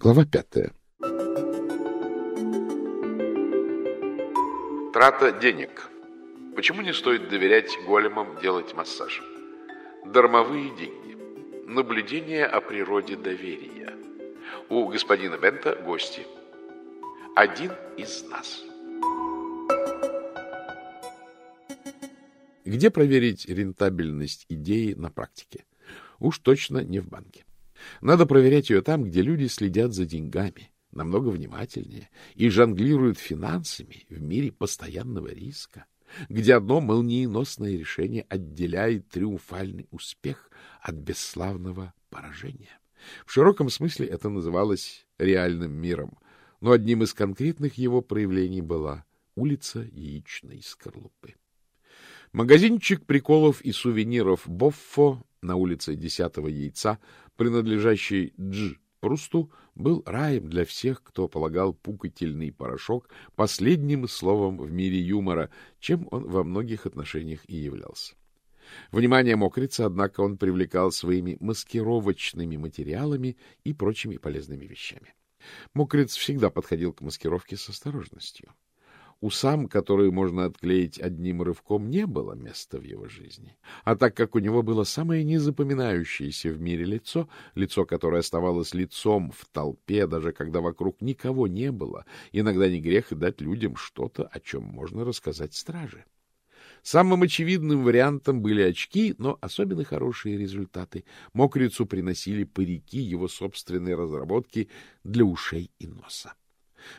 Глава пятая. Трата денег. Почему не стоит доверять големам делать массаж? Дармовые деньги. Наблюдение о природе доверия. У господина Бента гости. Один из нас. Где проверить рентабельность идеи на практике? Уж точно не в банке. Надо проверять ее там, где люди следят за деньгами, намного внимательнее, и жонглируют финансами в мире постоянного риска, где одно молниеносное решение отделяет триумфальный успех от бесславного поражения. В широком смысле это называлось реальным миром, но одним из конкретных его проявлений была улица яичной скорлупы. Магазинчик приколов и сувениров Боффо на улице Десятого Яйца, принадлежащий Дж. Прусту, был раем для всех, кто полагал пукательный порошок последним словом в мире юмора, чем он во многих отношениях и являлся. Внимание мокрица, однако, он привлекал своими маскировочными материалами и прочими полезными вещами. Мокриц всегда подходил к маскировке с осторожностью. Усам, которые можно отклеить одним рывком, не было места в его жизни. А так как у него было самое незапоминающееся в мире лицо, лицо, которое оставалось лицом в толпе, даже когда вокруг никого не было, иногда не грех дать людям что-то, о чем можно рассказать страже. Самым очевидным вариантом были очки, но особенно хорошие результаты мокрицу приносили парики его собственной разработки для ушей и носа.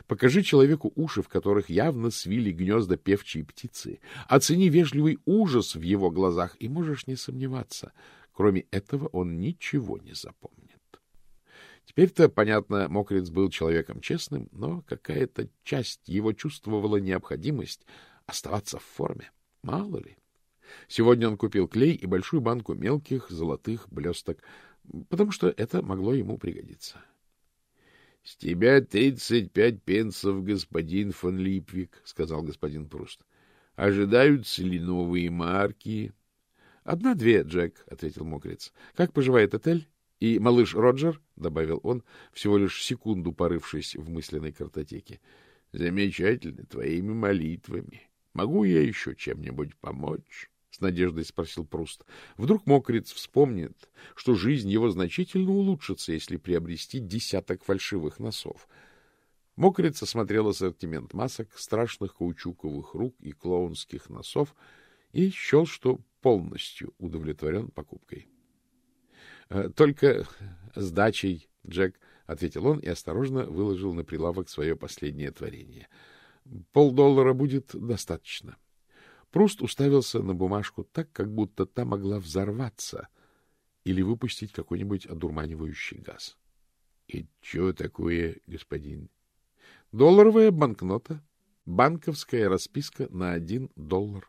Покажи человеку уши, в которых явно свили гнезда певчие птицы. Оцени вежливый ужас в его глазах, и можешь не сомневаться. Кроме этого он ничего не запомнит. Теперь-то, понятно, Мокриц был человеком честным, но какая-то часть его чувствовала необходимость оставаться в форме. Мало ли. Сегодня он купил клей и большую банку мелких золотых блесток, потому что это могло ему пригодиться. — С тебя тридцать пять пенсов, господин фон Липвик, — сказал господин Пруст. — Ожидаются ли новые марки? — Одна-две, Джек, — ответил мокрец. — Как поживает отель? И малыш Роджер, — добавил он, всего лишь секунду порывшись в мысленной картотеке. — Замечательно, твоими молитвами. Могу я еще чем-нибудь помочь? — с надеждой спросил Пруст. Вдруг мокрец вспомнит, что жизнь его значительно улучшится, если приобрести десяток фальшивых носов. Мокрец осмотрел ассортимент масок, страшных каучуковых рук и клоунских носов и счел, что полностью удовлетворен покупкой. «Э, — Только с дачей, Джек, — ответил он и осторожно выложил на прилавок свое последнее творение. — Полдоллара будет достаточно. — Пруст уставился на бумажку так, как будто та могла взорваться или выпустить какой-нибудь одурманивающий газ. — И что такое, господин? — Долларовая банкнота. Банковская расписка на один доллар.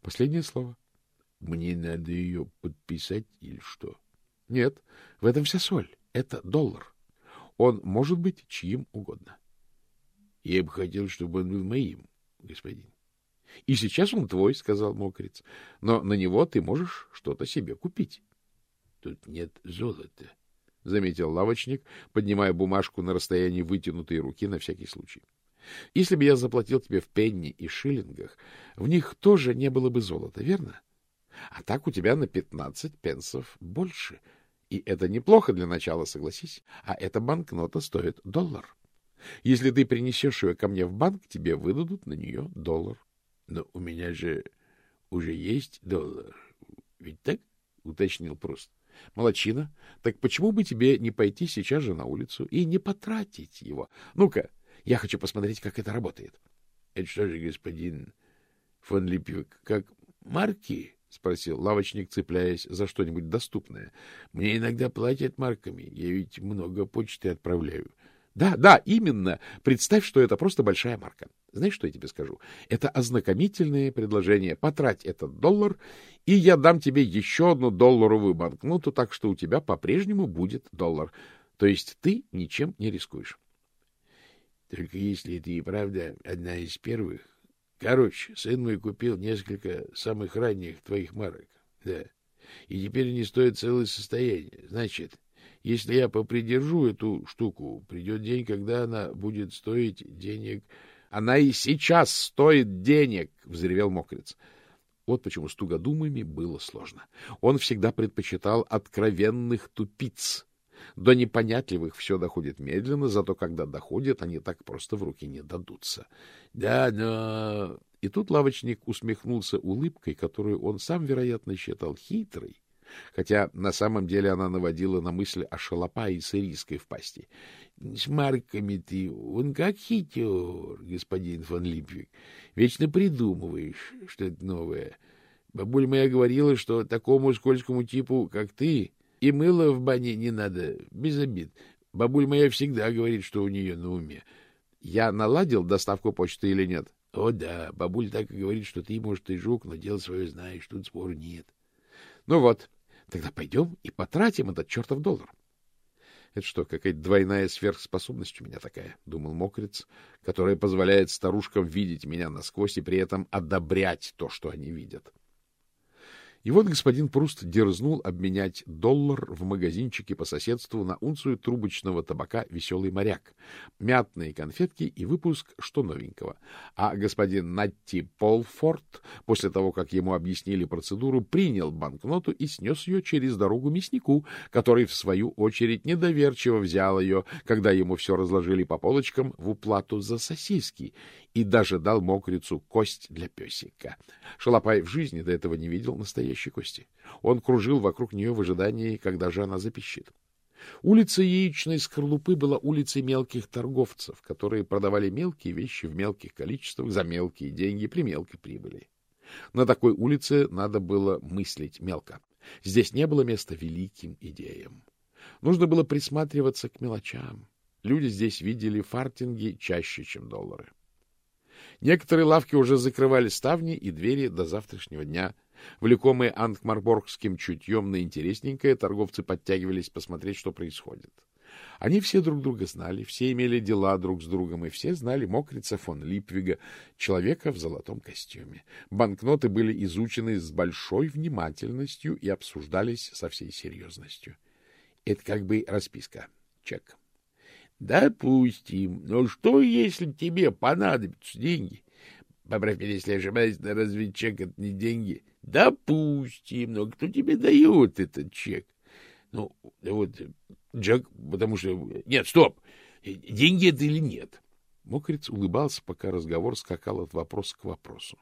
Последнее слово. — Мне надо ее подписать или что? — Нет, в этом вся соль. Это доллар. Он может быть чьим угодно. — Я бы хотел, чтобы он был моим, господин. — И сейчас он твой, — сказал мокрец. — Но на него ты можешь что-то себе купить. — Тут нет золота, — заметил лавочник, поднимая бумажку на расстоянии вытянутой руки на всякий случай. — Если бы я заплатил тебе в пенни и шиллингах, в них тоже не было бы золота, верно? А так у тебя на пятнадцать пенсов больше. И это неплохо для начала, согласись. А эта банкнота стоит доллар. Если ты принесешь ее ко мне в банк, тебе выдадут на нее доллар. Но у меня же уже есть доллар. Ведь так? — уточнил Пруст. — Молодчина. Так почему бы тебе не пойти сейчас же на улицу и не потратить его? Ну-ка, я хочу посмотреть, как это работает. — Это что же, господин фон Липвик, как марки? — спросил лавочник, цепляясь за что-нибудь доступное. — Мне иногда платят марками. Я ведь много почты отправляю. Да, да, именно. Представь, что это просто большая марка. Знаешь, что я тебе скажу? Это ознакомительное предложение. Потрать этот доллар, и я дам тебе еще одну долларовую банкноту, так что у тебя по-прежнему будет доллар. То есть ты ничем не рискуешь. Только если это и правда одна из первых. Короче, сын мой купил несколько самых ранних твоих марок. Да. И теперь они стоят целое состояние. Значит, Если я попридержу эту штуку, придет день, когда она будет стоить денег. — Она и сейчас стоит денег! — взревел мокрец. Вот почему с тугодумами было сложно. Он всегда предпочитал откровенных тупиц. До непонятливых все доходит медленно, зато когда доходят, они так просто в руки не дадутся. — Да, но... И тут лавочник усмехнулся улыбкой, которую он сам, вероятно, считал хитрой, хотя на самом деле она наводила на мысль о шалопае и сырийской в пасти. — С марками ты, он как хитер, господин фон Липвик. Вечно придумываешь что-то новое. Бабуля моя говорила, что такому скользкому типу, как ты, и мыло в бане не надо, без обид. Бабуля моя всегда говорит, что у нее на уме. Я наладил доставку почты или нет? — О, да, бабуль так и говорит, что ты, может, и жук, но дело свое знаешь, тут спору нет. — Ну вот, тогда пойдем и потратим этот чертов доллар. — Это что, какая-то двойная сверхспособность у меня такая, — думал мокрец, которая позволяет старушкам видеть меня насквозь и при этом одобрять то, что они видят. И вот господин Пруст дерзнул обменять доллар в магазинчике по соседству на унцию трубочного табака «Веселый моряк», мятные конфетки и выпуск «Что новенького». А господин Натти Полфорд, после того, как ему объяснили процедуру, принял банкноту и снес ее через дорогу мяснику, который, в свою очередь, недоверчиво взял ее, когда ему все разложили по полочкам в уплату за сосиски, и даже дал мокрицу кость для песика. Шалопай в жизни до этого не видел настоящей кости. Он кружил вокруг нее в ожидании, когда же она запищит. Улица яичной скорлупы была улицей мелких торговцев, которые продавали мелкие вещи в мелких количествах за мелкие деньги при мелкой прибыли. На такой улице надо было мыслить мелко. Здесь не было места великим идеям. Нужно было присматриваться к мелочам. Люди здесь видели фартинги чаще, чем доллары. Некоторые лавки уже закрывали ставни и двери до завтрашнего дня. Влекомые ангмарборгским чутьем на интересненькое, торговцы подтягивались посмотреть, что происходит. Они все друг друга знали, все имели дела друг с другом, и все знали мокрица фон Липвига, человека в золотом костюме. Банкноты были изучены с большой внимательностью и обсуждались со всей серьезностью. Это как бы расписка, чек. — Допустим. Но что, если тебе понадобятся деньги? Поправь меня, если ошибаюсь, но разве чек — это не деньги? — Допустим. Но кто тебе дает этот чек? — Ну, вот, Джек, потому что... Нет, стоп! Деньги это или нет? Мокрец улыбался, пока разговор скакал от вопроса к вопросу.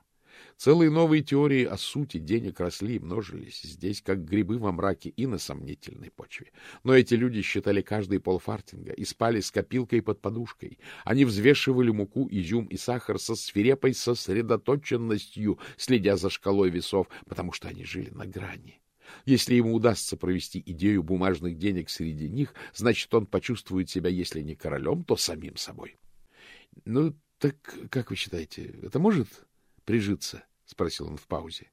Целые новые теории о сути денег росли и множились здесь, как грибы во мраке и на сомнительной почве. Но эти люди считали каждый полфартинга и спали с копилкой под подушкой. Они взвешивали муку, изюм и сахар со свирепой сосредоточенностью, следя за шкалой весов, потому что они жили на грани. Если ему удастся провести идею бумажных денег среди них, значит, он почувствует себя, если не королем, то самим собой. — Ну, так как вы считаете, это может прижиться? — спросил он в паузе.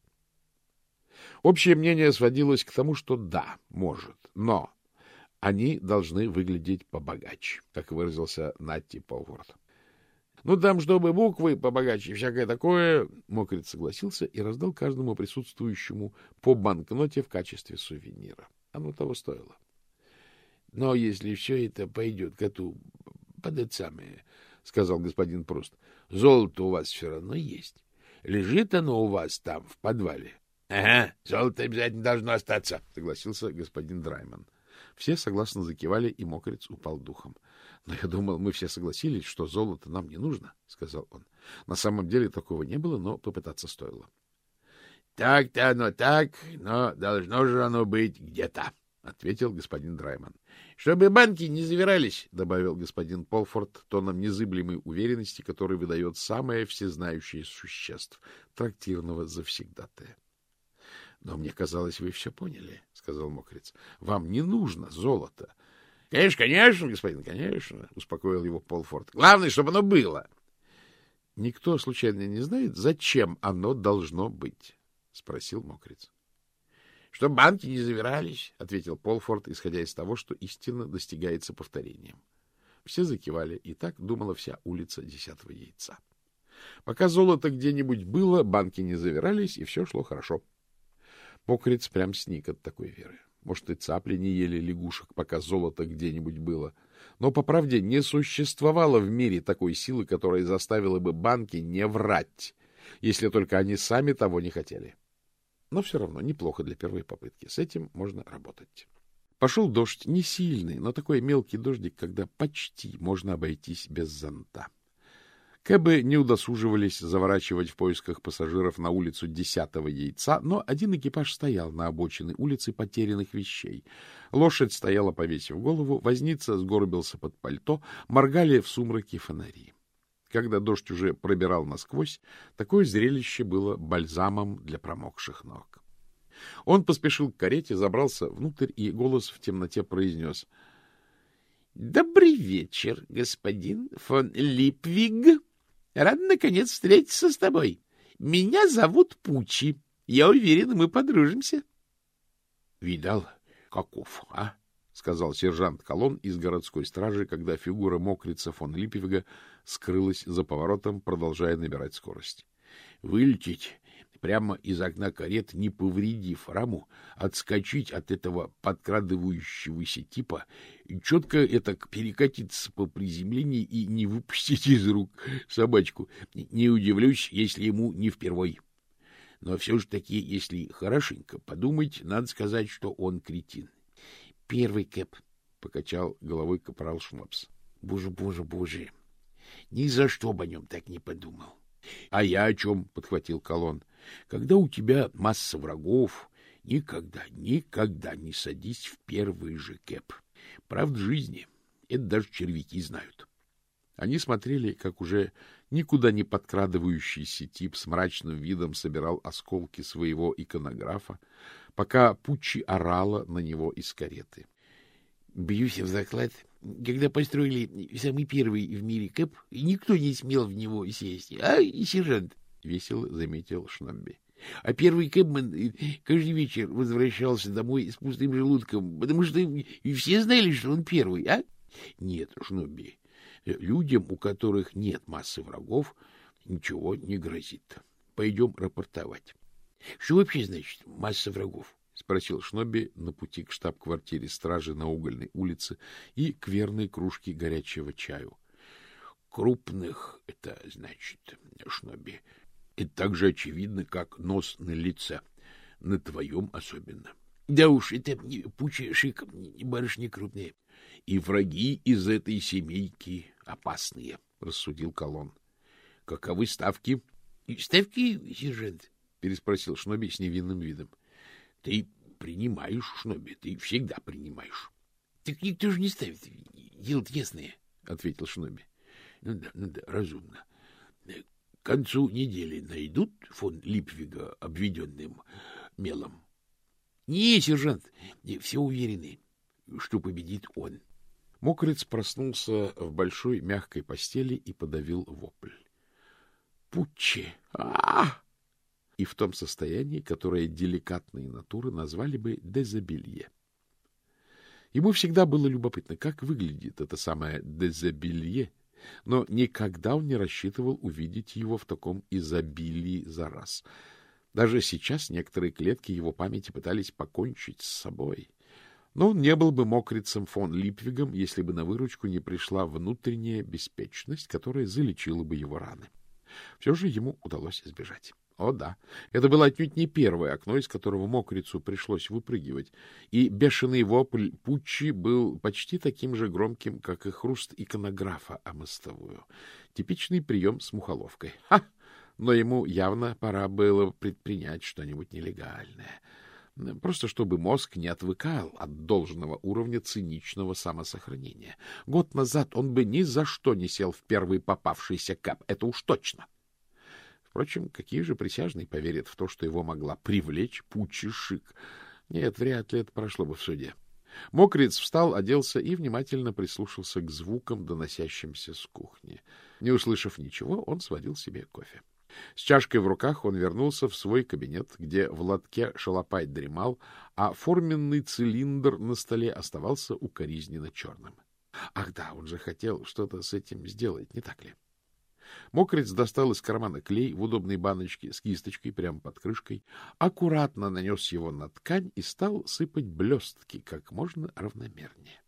Общее мнение сводилось к тому, что да, может, но они должны выглядеть побогаче, как выразился Натти Полворд. — Ну, там, чтобы буквы побогаче и всякое такое, — Мокрит согласился и раздал каждому присутствующему по банкноте в качестве сувенира. Оно того стоило. — Но если все это пойдет коту под самое, — сказал господин Пруст, — золото у вас все равно есть. Лежит оно у вас там, в подвале? — Ага, золото обязательно должно остаться, — согласился господин Драйман. Все согласно закивали, и мокрец упал духом. — Но я думал, мы все согласились, что золото нам не нужно, — сказал он. На самом деле такого не было, но попытаться стоило. — Так-то оно так, но должно же оно быть где-то, — ответил господин Драйман. — Чтобы банки не завирались, — добавил господин Полфорд тоном незыблемой уверенности, который выдает самое всезнающее существ трактирного завсегдатая. — Но мне казалось, вы все поняли, — сказал мокрец. — Вам не нужно золото. — Конечно, конечно, господин, конечно, — успокоил его Полфорд. — Главное, чтобы оно было. — Никто случайно не знает, зачем оно должно быть? — спросил мокрец. Чтобы банки не завирались, — ответил Полфорд, исходя из того, что истина достигается повторением. Все закивали, и так думала вся улица десятого яйца. Пока золото где-нибудь было, банки не завирались, и все шло хорошо. Покриц прям сник от такой веры. Может, и цапли не ели лягушек, пока золото где-нибудь было. Но, по правде, не существовало в мире такой силы, которая заставила бы банки не врать, если только они сами того не хотели. Но все равно неплохо для первой попытки. С этим можно работать. Пошел дождь, не сильный, но такой мелкий дождик, когда почти можно обойтись без зонта. Кэбы не удосуживались заворачивать в поисках пассажиров на улицу десятого яйца, но один экипаж стоял на обочине улицы потерянных вещей. Лошадь стояла, повесив голову, возница сгорбился под пальто, моргали в сумраке фонари. Когда дождь уже пробирал насквозь, такое зрелище было бальзамом для промокших ног. Он поспешил к карете, забрался внутрь, и голос в темноте произнес — Добрый вечер, господин фон Липвиг. Рад, наконец, встретиться с тобой. Меня зовут Пучи. Я уверен, мы подружимся. — Видал, каков, а? — сказал сержант Колон из городской стражи, когда фигура мокрица фон Липпевига скрылась за поворотом, продолжая набирать скорость. — Вылететь прямо из окна карет, не повредив раму, отскочить от этого подкрадывающегося типа, четко это перекатиться по приземлении и не выпустить из рук собачку. Не удивлюсь, если ему не впервой. Но все же таки, если хорошенько подумать, надо сказать, что он кретин. — Первый Кэп, — покачал головой капрал Шмопс. — Боже, боже, боже! Ни за что бы о нем так не подумал. — А я о чем? — подхватил Колон. Когда у тебя масса врагов, никогда, никогда не садись в первый же кэп. Правда жизни. Это даже червяки знают. Они смотрели, как уже никуда не подкрадывающийся тип с мрачным видом собирал осколки своего иконографа, пока Пуччи орала на него из кареты. — Бьюсь в заклад, когда построили самый первый в мире кэп, никто не смел в него сесть. А, сержант? — весело заметил Шнобби. А первый кэбмен э, каждый вечер возвращался домой с пустым желудком, потому что все знали, что он первый, а? Нет, Шнобби, людям, у которых нет массы врагов, ничего не грозит. Пойдем рапортовать. — Что вообще значит масса врагов? — спросил Шнобби на пути к штаб-квартире стражи на угольной улице и к верной кружке горячего чаю. — Крупных — это значит, Шнобби, это так же очевидно, как нос на лице, на твоем особенно. Да уж, это пуча шик, барышни крупные. И враги из этой семейки опасные, — рассудил Колон. — Каковы ставки? — Ставки, сержант? — переспросил Шноби с невинным видом. — Ты принимаешь, Шноби, ты всегда принимаешь. — Так никто же не ставит. дело ясное, — ответил Шноби. — Ну да, ну да, разумно. К концу недели найдут фон Липвига обведенным мелом? — Не, сержант, все уверены, что победит он. Мокрец проснулся в большой мягкой постели и подавил вопль. — Пуччи! а И в том состоянии, которое деликатные натуры назвали бы дезабилье. Ему всегда было любопытно, как выглядит это самое дезабилье, но никогда он не рассчитывал увидеть его в таком изобилии за раз. Даже сейчас некоторые клетки его памяти пытались покончить с собой. Но он не был бы мокрицем фон Липвигом, если бы на выручку не пришла внутренняя беспечность, которая залечила бы его раны. Все же ему удалось избежать. О да, это было отнюдь не первое окно, из которого мокрицу пришлось выпрыгивать, и бешеный вопль Пуччи был почти таким же громким, как и хруст иконографа о мостовую. Типичный прием с мухоловкой. Ха! Но ему явно пора было предпринять что-нибудь нелегальное. Просто чтобы мозг не отвыкал от должного уровня циничного самосохранения. Год назад он бы ни за что не сел в первый попавшийся кап, это уж точно. Впрочем, какие же присяжные поверят в то, что его могла привлечь Пучи Шик? Нет, вряд ли это прошло бы в суде. Мокриц встал, оделся и внимательно прислушался к звукам, доносящимся с кухни. Не услышав ничего, он сварил себе кофе. С чашкой в руках он вернулся в свой кабинет, где в лотке шалопай дремал, а форменный цилиндр на столе оставался укоризненно черным. Ах да, он же хотел что-то с этим сделать, не так ли? Мокрец достал из кармана клей в удобной баночке с кисточкой прямо под крышкой, аккуратно нанес его на ткань и стал сыпать блестки как можно равномернее.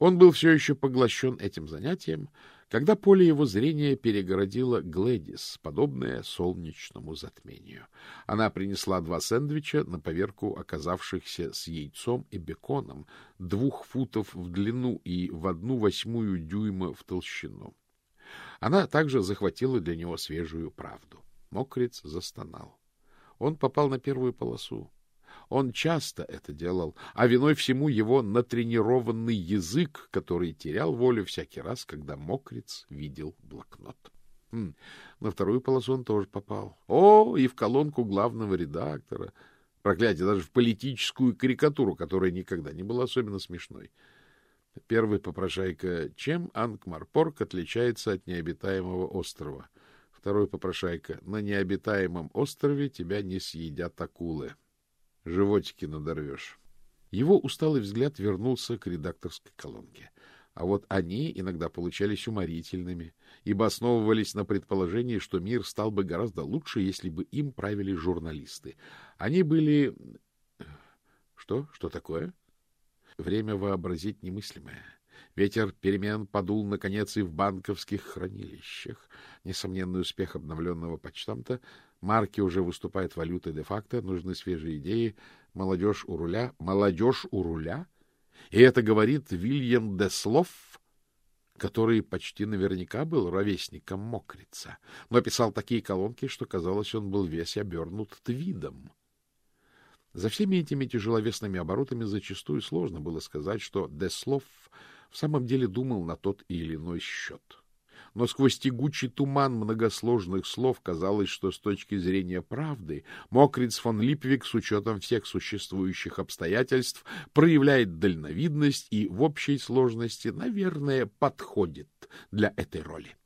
Он был все еще поглощен этим занятием, когда поле его зрения перегородила Глэдис, подобное солнечному затмению. Она принесла два сэндвича на поверку оказавшихся с яйцом и беконом, двух футов в длину и в одну восьмую дюйма в толщину. Она также захватила для него свежую правду. Мокрец застонал. Он попал на первую полосу. Он часто это делал, а виной всему его натренированный язык, который терял волю всякий раз, когда мокрец видел блокнот. Хм, на вторую полосу он тоже попал. О, и в колонку главного редактора. Проклятие, даже в политическую карикатуру, которая никогда не была особенно смешной. Первый попрошайка. Чем Ангмарпорг отличается от необитаемого острова? Второй попрошайка. На необитаемом острове тебя не съедят акулы. Животики надорвешь. Его усталый взгляд вернулся к редакторской колонке. А вот они иногда получались уморительными, ибо основывались на предположении, что мир стал бы гораздо лучше, если бы им правили журналисты. Они были... Что? Что такое? Время вообразить немыслимое. Ветер перемен подул, наконец, и в банковских хранилищах. Несомненный успех обновленного почтамта Марки уже выступают валютой де-факто, нужны свежие идеи. Молодежь у руля. Молодежь у руля? И это говорит Вильям Деслов, который почти наверняка был ровесником Мокрица, но писал такие колонки, что казалось, он был весь обернут твидом. За всеми этими тяжеловесными оборотами зачастую сложно было сказать, что Деслов в самом деле думал на тот или иной счет но сквозь тягучий туман многосложных слов казалось, что с точки зрения правды Мокриц фон Липвик с учетом всех существующих обстоятельств проявляет дальновидность и в общей сложности, наверное, подходит для этой роли.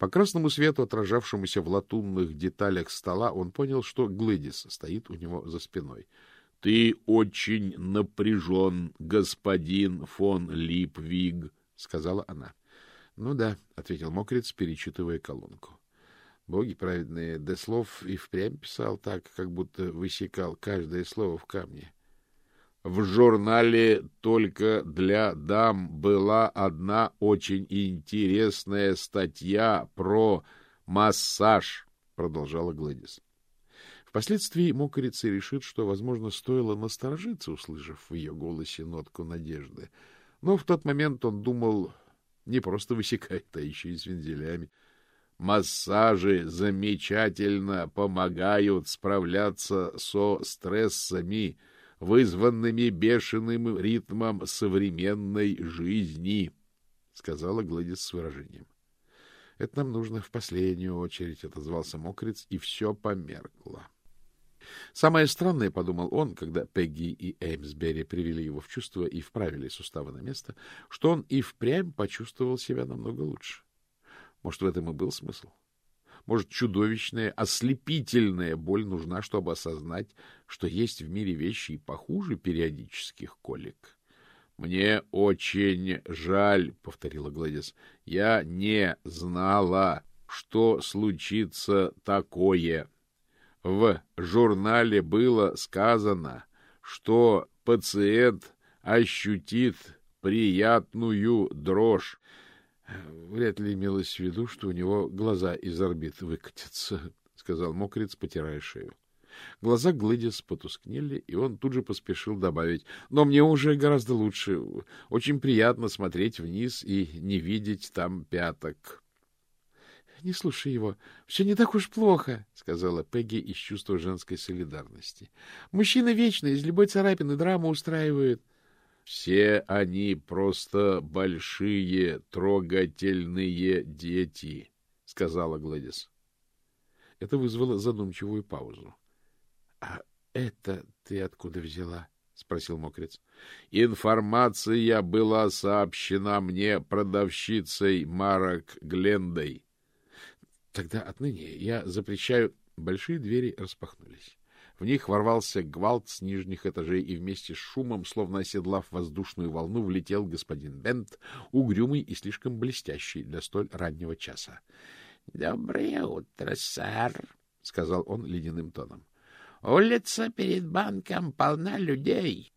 По красному свету, отражавшемуся в латунных деталях стола, он понял, что Глэдис стоит у него за спиной. — Ты очень напряжен, господин фон Липвиг, — сказала она. Ну да, — ответил мокрец, перечитывая колонку. Боги праведные, Деслов и впрямь писал так, как будто высекал каждое слово в камне. В журнале «Только для дам» была одна очень интересная статья про массаж, — продолжала Гладис. Впоследствии мокрица решит, что, возможно, стоило насторожиться, услышав в ее голосе нотку надежды. Но в тот момент он думал не просто высекает, а еще и с вензелями. Массажи замечательно помогают справляться со стрессами, вызванными бешеным ритмом современной жизни, — сказала Гладис с выражением. — Это нам нужно в последнюю очередь, — отозвался мокрец, и все померкло. Самое странное, — подумал он, когда Пегги и Эймсбери привели его в чувство и вправили суставы на место, что он и впрямь почувствовал себя намного лучше. Может, в этом и был смысл? Может, чудовищная, ослепительная боль нужна, чтобы осознать, что есть в мире вещи и похуже периодических колик? — Мне очень жаль, — повторила Гладис. — Я не знала, что случится такое. — в журнале было сказано, что пациент ощутит приятную дрожь. Вряд ли имелось в виду, что у него глаза из орбит выкатятся, — сказал мокрец, потирая шею. Глаза Глэдис потускнели, и он тут же поспешил добавить. Но мне уже гораздо лучше. Очень приятно смотреть вниз и не видеть там пяток. — Не слушай его. Все не так уж плохо, — сказала Пегги из чувства женской солидарности. — Мужчина вечно из любой царапины драму устраивает. — Все они просто большие, трогательные дети, — сказала Гладис. Это вызвало задумчивую паузу. — А это ты откуда взяла? — спросил мокрец. — Информация была сообщена мне продавщицей Марок Глендой. Тогда отныне я запрещаю... Большие двери распахнулись. В них ворвался гвалт с нижних этажей, и вместе с шумом, словно оседлав воздушную волну, влетел господин Бент, угрюмый и слишком блестящий для столь раннего часа. — Доброе утро, сэр, — сказал он ледяным тоном. — Улица перед банком полна людей.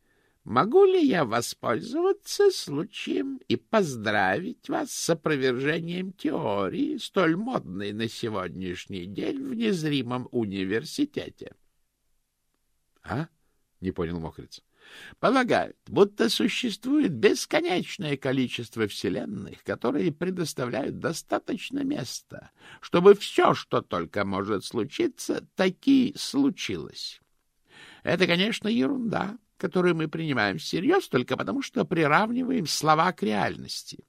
Могу ли я воспользоваться случаем и поздравить вас с опровержением теории, столь модной на сегодняшний день в незримом университете? — А? — не понял Мокриц. — Полагают, будто существует бесконечное количество вселенных, которые предоставляют достаточно места, чтобы все, что только может случиться, таки случилось. Это, конечно, ерунда, которую мы принимаем всерьез только потому, что приравниваем слова к реальности.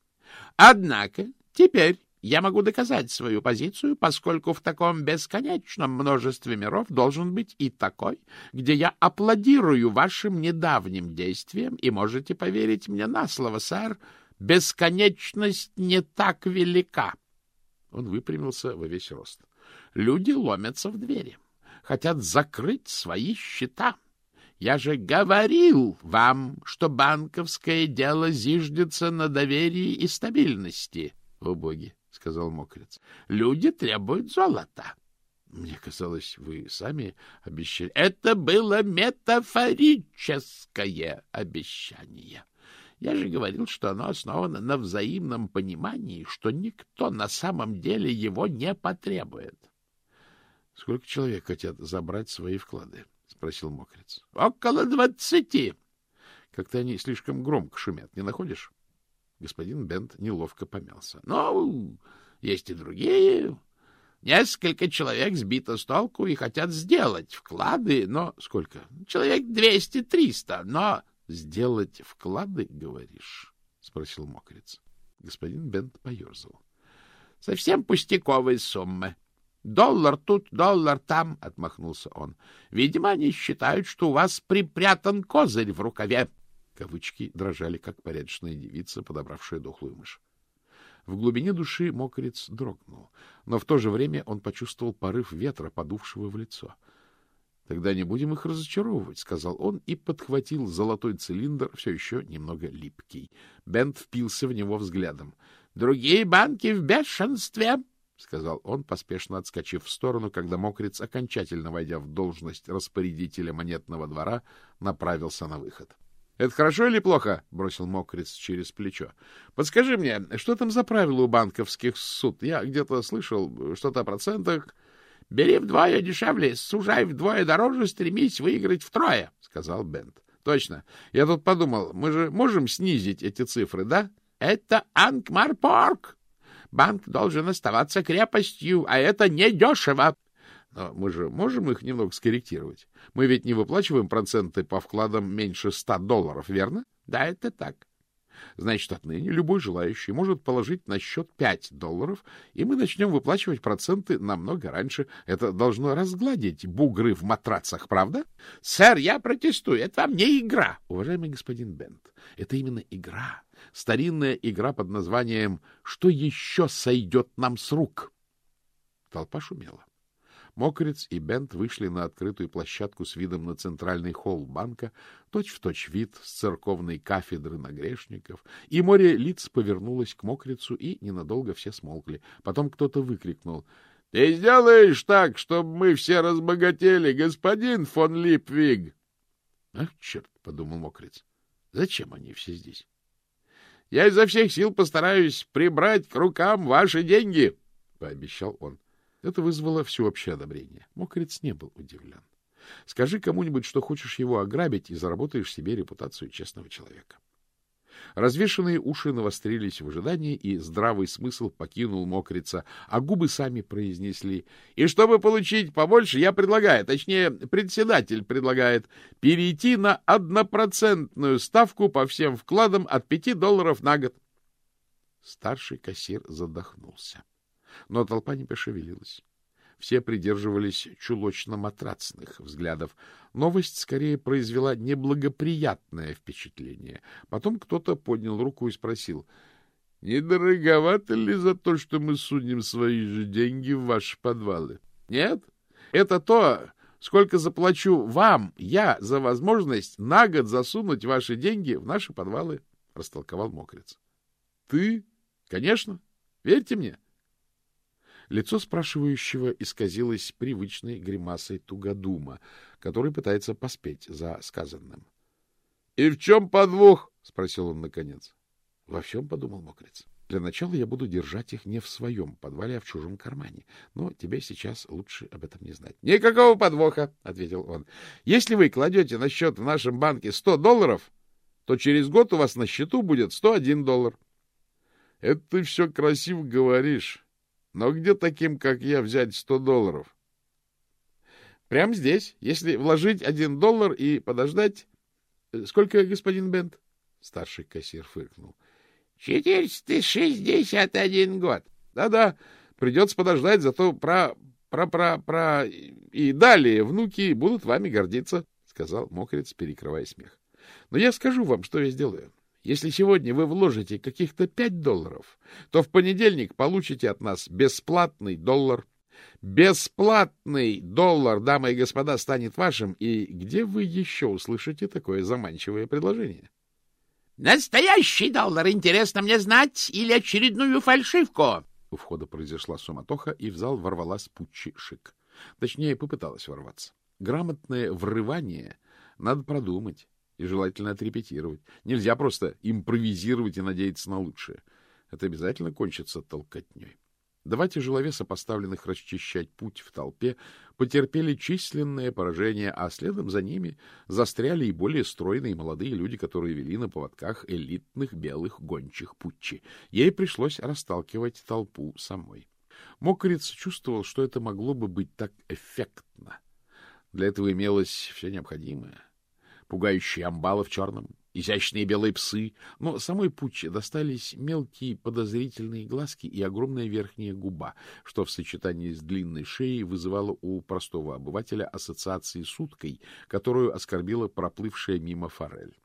Однако теперь я могу доказать свою позицию, поскольку в таком бесконечном множестве миров должен быть и такой, где я аплодирую вашим недавним действиям, и можете поверить мне на слово, сэр, бесконечность не так велика. Он выпрямился во весь рост. Люди ломятся в двери, хотят закрыть свои счета. Я же говорил вам, что банковское дело зиждется на доверии и стабильности. — О, боги! — сказал Мокрец. — Люди требуют золота. Мне казалось, вы сами обещали. Это было метафорическое обещание. Я же говорил, что оно основано на взаимном понимании, что никто на самом деле его не потребует. Сколько человек хотят забрать свои вклады? — спросил Мокрец. — Около двадцати. Как-то они слишком громко шумят, не находишь? Господин Бент неловко помялся. — Ну, есть и другие. Несколько человек сбито с толку и хотят сделать вклады, но... Сколько? Человек двести-триста, но... — Сделать вклады, говоришь? — спросил Мокрец. Господин Бент поерзал. — Совсем пустяковые суммы. Доллар тут, доллар там, — отмахнулся он. — Видимо, они считают, что у вас припрятан козырь в рукаве. Кавычки дрожали, как порядочная девица, подобравшая дохлую мышь. В глубине души мокрец дрогнул, но в то же время он почувствовал порыв ветра, подувшего в лицо. — Тогда не будем их разочаровывать, — сказал он и подхватил золотой цилиндр, все еще немного липкий. Бент впился в него взглядом. — Другие банки в бешенстве! — сказал он, поспешно отскочив в сторону, когда мокрец, окончательно войдя в должность распорядителя монетного двора, направился на выход. — Это хорошо или плохо? — бросил мокрец через плечо. — Подскажи мне, что там за правила у банковских суд? Я где-то слышал что-то о процентах. — Бери вдвое дешевле, сужай вдвое дороже, стремись выиграть втрое, — сказал Бент. — Точно. Я тут подумал, мы же можем снизить эти цифры, да? — Это Анкмарпорг, Банк должен оставаться крепостью, а это недешево. Но мы же можем их немного скорректировать. Мы ведь не выплачиваем проценты по вкладам меньше ста долларов, верно? Да, это так. Значит, отныне любой желающий может положить на счет пять долларов, и мы начнем выплачивать проценты намного раньше. Это должно разгладить бугры в матрацах, правда? Сэр, я протестую. Это вам не игра. Уважаемый господин Бент, это именно игра. Старинная игра под названием «Что еще сойдет нам с рук?» Толпа шумела. Мокрец и Бент вышли на открытую площадку с видом на центральный холл банка, точь-в-точь точь вид с церковной кафедры на грешников, и море лиц повернулось к Мокрицу, и ненадолго все смолкли. Потом кто-то выкрикнул — Ты сделаешь так, чтобы мы все разбогатели, господин фон Липвиг! — Ах, черт! — подумал Мокриц. — Зачем они все здесь? — Я изо всех сил постараюсь прибрать к рукам ваши деньги, — пообещал он. Это вызвало всеобщее одобрение. Мокрец не был удивлен. Скажи кому-нибудь, что хочешь его ограбить, и заработаешь себе репутацию честного человека. Развешенные уши навострились в ожидании, и здравый смысл покинул мокрица, а губы сами произнесли. И чтобы получить побольше, я предлагаю, точнее, председатель предлагает, перейти на однопроцентную ставку по всем вкладам от пяти долларов на год. Старший кассир задохнулся но толпа не пошевелилась. Все придерживались чулочно-матрацных взглядов. Новость скорее произвела неблагоприятное впечатление. Потом кто-то поднял руку и спросил, — Не дороговато ли за то, что мы сунем свои же деньги в ваши подвалы? — Нет, это то, сколько заплачу вам я за возможность на год засунуть ваши деньги в наши подвалы, — растолковал мокрец. — Ты? Конечно. Верьте мне. Лицо спрашивающего исказилось привычной гримасой тугодума, который пытается поспеть за сказанным. — И в чем подвох? — спросил он наконец. — Во всем, — подумал мокрец. Для начала я буду держать их не в своем подвале, а в чужом кармане. Но тебе сейчас лучше об этом не знать. — Никакого подвоха, — ответил он. — Если вы кладете на счет в нашем банке 100 долларов, то через год у вас на счету будет 101 доллар. — Это ты все красиво говоришь. Но где таким, как я, взять 100 долларов? — Прямо здесь. Если вложить один доллар и подождать... — Сколько, господин Бент? Старший кассир фыркнул. — Четыреста шестьдесят один год. Да-да, придется подождать, зато про... про-про-про... и далее внуки будут вами гордиться, — сказал мокрец, перекрывая смех. — Но я скажу вам, что я сделаю. Если сегодня вы вложите каких-то пять долларов, то в понедельник получите от нас бесплатный доллар. Бесплатный доллар, дамы и господа, станет вашим. И где вы еще услышите такое заманчивое предложение? Настоящий доллар, интересно мне знать, или очередную фальшивку? У входа произошла суматоха, и в зал ворвалась Пуччи Шик. Точнее, попыталась ворваться. Грамотное врывание надо продумать и желательно отрепетировать. Нельзя просто импровизировать и надеяться на лучшее. Это обязательно кончится толкотней. Два тяжеловеса, поставленных расчищать путь в толпе, потерпели численное поражение, а следом за ними застряли и более стройные молодые люди, которые вели на поводках элитных белых гончих путчи. Ей пришлось расталкивать толпу самой. Мокрец чувствовал, что это могло бы быть так эффектно. Для этого имелось все необходимое. Пугающие амбалы в черном, изящные белые псы, но самой Пуччи достались мелкие подозрительные глазки и огромная верхняя губа, что в сочетании с длинной шеей вызывало у простого обывателя ассоциации с уткой, которую оскорбила проплывшая мимо форель.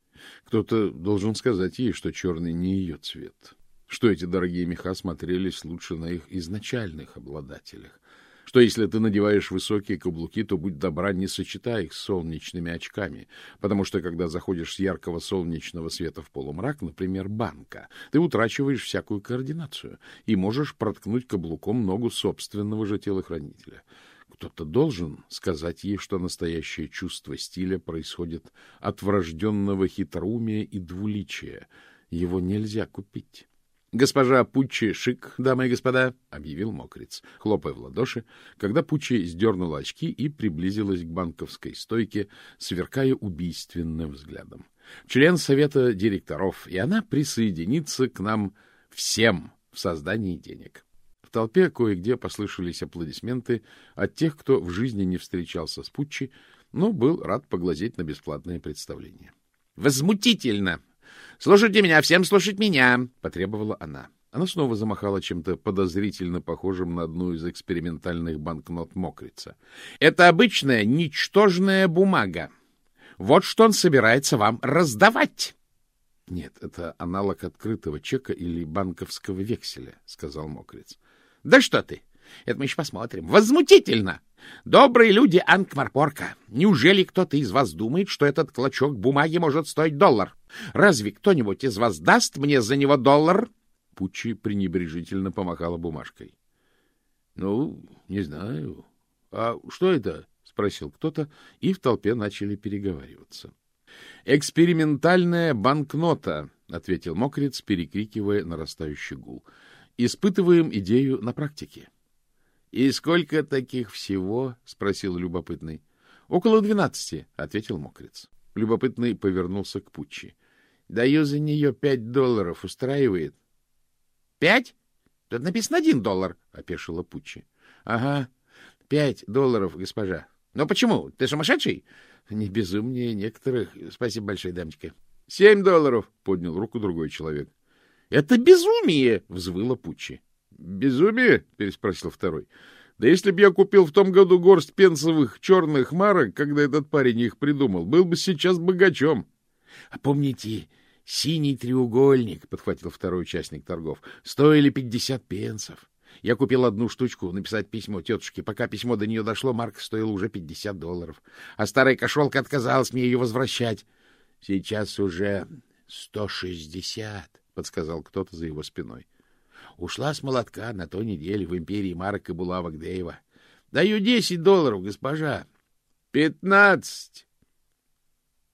Кто-то должен сказать ей, что черный не ее цвет, что эти дорогие меха смотрелись лучше на их изначальных обладателях, что если ты надеваешь высокие каблуки, то будь добра, не сочетай их с солнечными очками, потому что, когда заходишь с яркого солнечного света в полумрак, например, банка, ты утрачиваешь всякую координацию и можешь проткнуть каблуком ногу собственного же телохранителя. Кто-то должен сказать ей, что настоящее чувство стиля происходит от врожденного хитроумия и двуличия. Его нельзя купить. — Госпожа Пуччи Шик, дамы и господа, — объявил мокрец, хлопая в ладоши, когда Пуччи сдернула очки и приблизилась к банковской стойке, сверкая убийственным взглядом. Член совета директоров, и она присоединится к нам всем в создании денег. В толпе кое-где послышались аплодисменты от тех, кто в жизни не встречался с Пуччи, но был рад поглазеть на бесплатное представление. — Возмутительно! — Слушайте меня, всем слушать меня! — потребовала она. Она снова замахала чем-то подозрительно похожим на одну из экспериментальных банкнот мокрица. — Это обычная ничтожная бумага. Вот что он собирается вам раздавать. — Нет, это аналог открытого чека или банковского векселя, — сказал мокриц. — Да что ты! Это мы еще посмотрим. Возмутительно! Добрые люди Анкмарпорка, неужели кто-то из вас думает, что этот клочок бумаги может стоить доллар? Разве кто-нибудь из вас даст мне за него доллар? Пучи пренебрежительно помахала бумажкой. — Ну, не знаю. — А что это? — спросил кто-то, и в толпе начали переговариваться. — Экспериментальная банкнота, — ответил мокрец, перекрикивая нарастающий гул. — Испытываем идею на практике. — И сколько таких всего? — спросил любопытный. — Около двенадцати, — ответил мокрец. Любопытный повернулся к Пуччи. — Даю за нее пять долларов. Устраивает? — Пять? Тут написано один доллар, — опешила Пуччи. — Ага, пять долларов, госпожа. — Но почему? Ты сумасшедший? — Не безумнее некоторых. Спасибо большое, дамочка. — Семь долларов, — поднял руку другой человек. — Это безумие! — взвыла Пуччи. — Безумие? — переспросил второй. Да если б я купил в том году горсть пенсовых черных марок, когда этот парень их придумал, был бы сейчас богачом. — А помните, синий треугольник, — подхватил второй участник торгов, — стоили пятьдесят пенсов. Я купил одну штучку написать письмо тетушке. Пока письмо до нее дошло, марка стоила уже 50 долларов. А старая кошелка отказалась мне ее возвращать. — Сейчас уже 160, — подсказал кто-то за его спиной. Ушла с молотка на той неделе в империи марок и булавок Дэйва. Даю 10 долларов, госпожа. — Пятнадцать!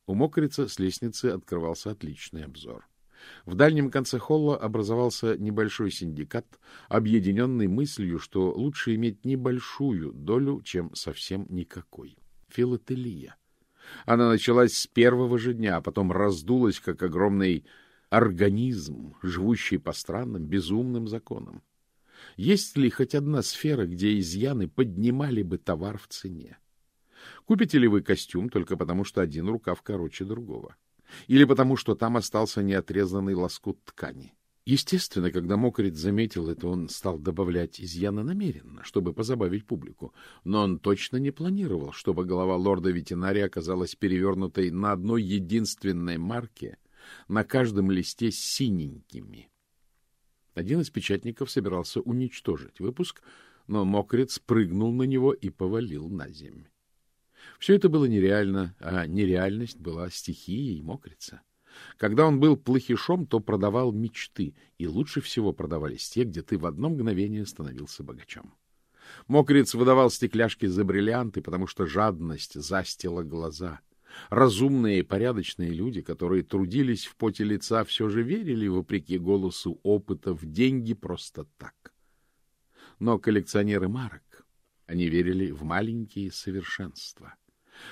У мокрица с лестницы открывался отличный обзор. В дальнем конце холла образовался небольшой синдикат, объединенный мыслью, что лучше иметь небольшую долю, чем совсем никакой. Филателия. Она началась с первого же дня, а потом раздулась, как огромный организм, живущий по странным, безумным законам. Есть ли хоть одна сфера, где изъяны поднимали бы товар в цене? Купите ли вы костюм только потому, что один рукав короче другого? Или потому, что там остался неотрезанный лоскут ткани? Естественно, когда Мокрит заметил это, он стал добавлять изъяна намеренно, чтобы позабавить публику. Но он точно не планировал, чтобы голова лорда-ветеринария оказалась перевернутой на одной единственной марке, на каждом листе синенькими. Один из печатников собирался уничтожить выпуск, но Мокрит прыгнул на него и повалил на землю. Все это было нереально, а нереальность была стихией мокрица. Когда он был плохишом, то продавал мечты, и лучше всего продавались те, где ты в одно мгновение становился богачом. Мокриц выдавал стекляшки за бриллианты, потому что жадность застила глаза. Разумные и порядочные люди, которые трудились в поте лица, все же верили, вопреки голосу опыта, в деньги просто так. Но коллекционеры марок, они верили в маленькие совершенства —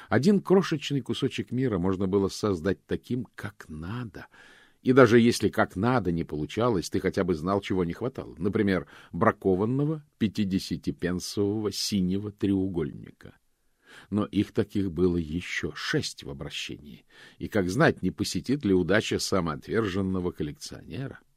один крошечный кусочек мира можно было создать таким, как надо. И даже если как надо не получалось, ты хотя бы знал, чего не хватало. Например, бракованного пятидесятипенсового синего треугольника. Но их таких было еще шесть в обращении. И, как знать, не посетит ли удача самоотверженного коллекционера. —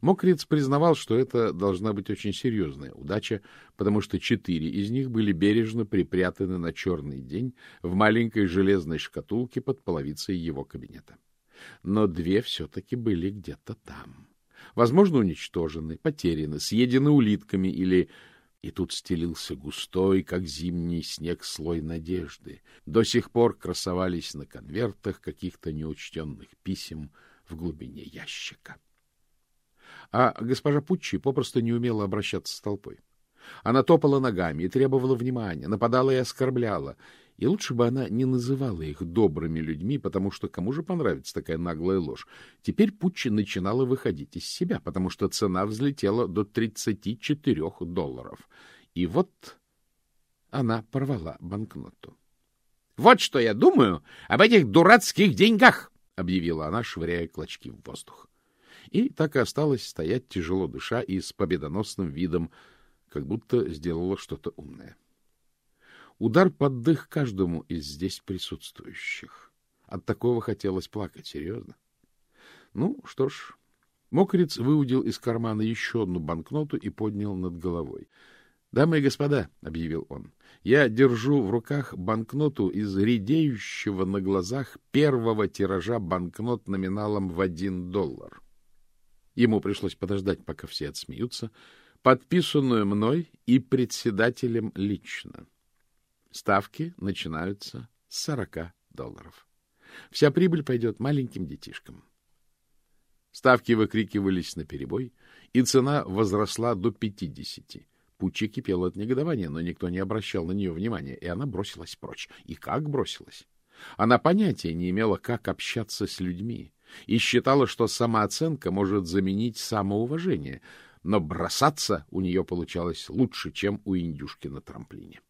Мокриц признавал, что это должна быть очень серьезная удача, потому что четыре из них были бережно припрятаны на черный день в маленькой железной шкатулке под половицей его кабинета. Но две все-таки были где-то там. Возможно, уничтожены, потеряны, съедены улитками или... И тут стелился густой, как зимний снег, слой надежды. До сих пор красовались на конвертах каких-то неучтенных писем в глубине ящика. А госпожа Пуччи попросту не умела обращаться с толпой. Она топала ногами и требовала внимания, нападала и оскорбляла. И лучше бы она не называла их добрыми людьми, потому что кому же понравится такая наглая ложь? Теперь Пуччи начинала выходить из себя, потому что цена взлетела до 34 долларов. И вот она порвала банкноту. — Вот что я думаю об этих дурацких деньгах! — объявила она, швыряя клочки в воздух и так и осталась стоять, тяжело дыша и с победоносным видом, как будто сделала что-то умное. Удар под дых каждому из здесь присутствующих. От такого хотелось плакать, серьезно. Ну, что ж, мокрец выудил из кармана еще одну банкноту и поднял над головой. — Дамы и господа, — объявил он, — я держу в руках банкноту из редеющего на глазах первого тиража банкнот номиналом в один доллар. Ему пришлось подождать, пока все отсмеются, подписанную мной и председателем лично. Ставки начинаются с 40 долларов. Вся прибыль пойдет маленьким детишкам. Ставки выкрикивались на перебой, и цена возросла до 50. Пучи кипела от негодования, но никто не обращал на нее внимания, и она бросилась прочь. И как бросилась? Она понятия не имела, как общаться с людьми и считала, что самооценка может заменить самоуважение, но бросаться у нее получалось лучше, чем у индюшки на трамплине.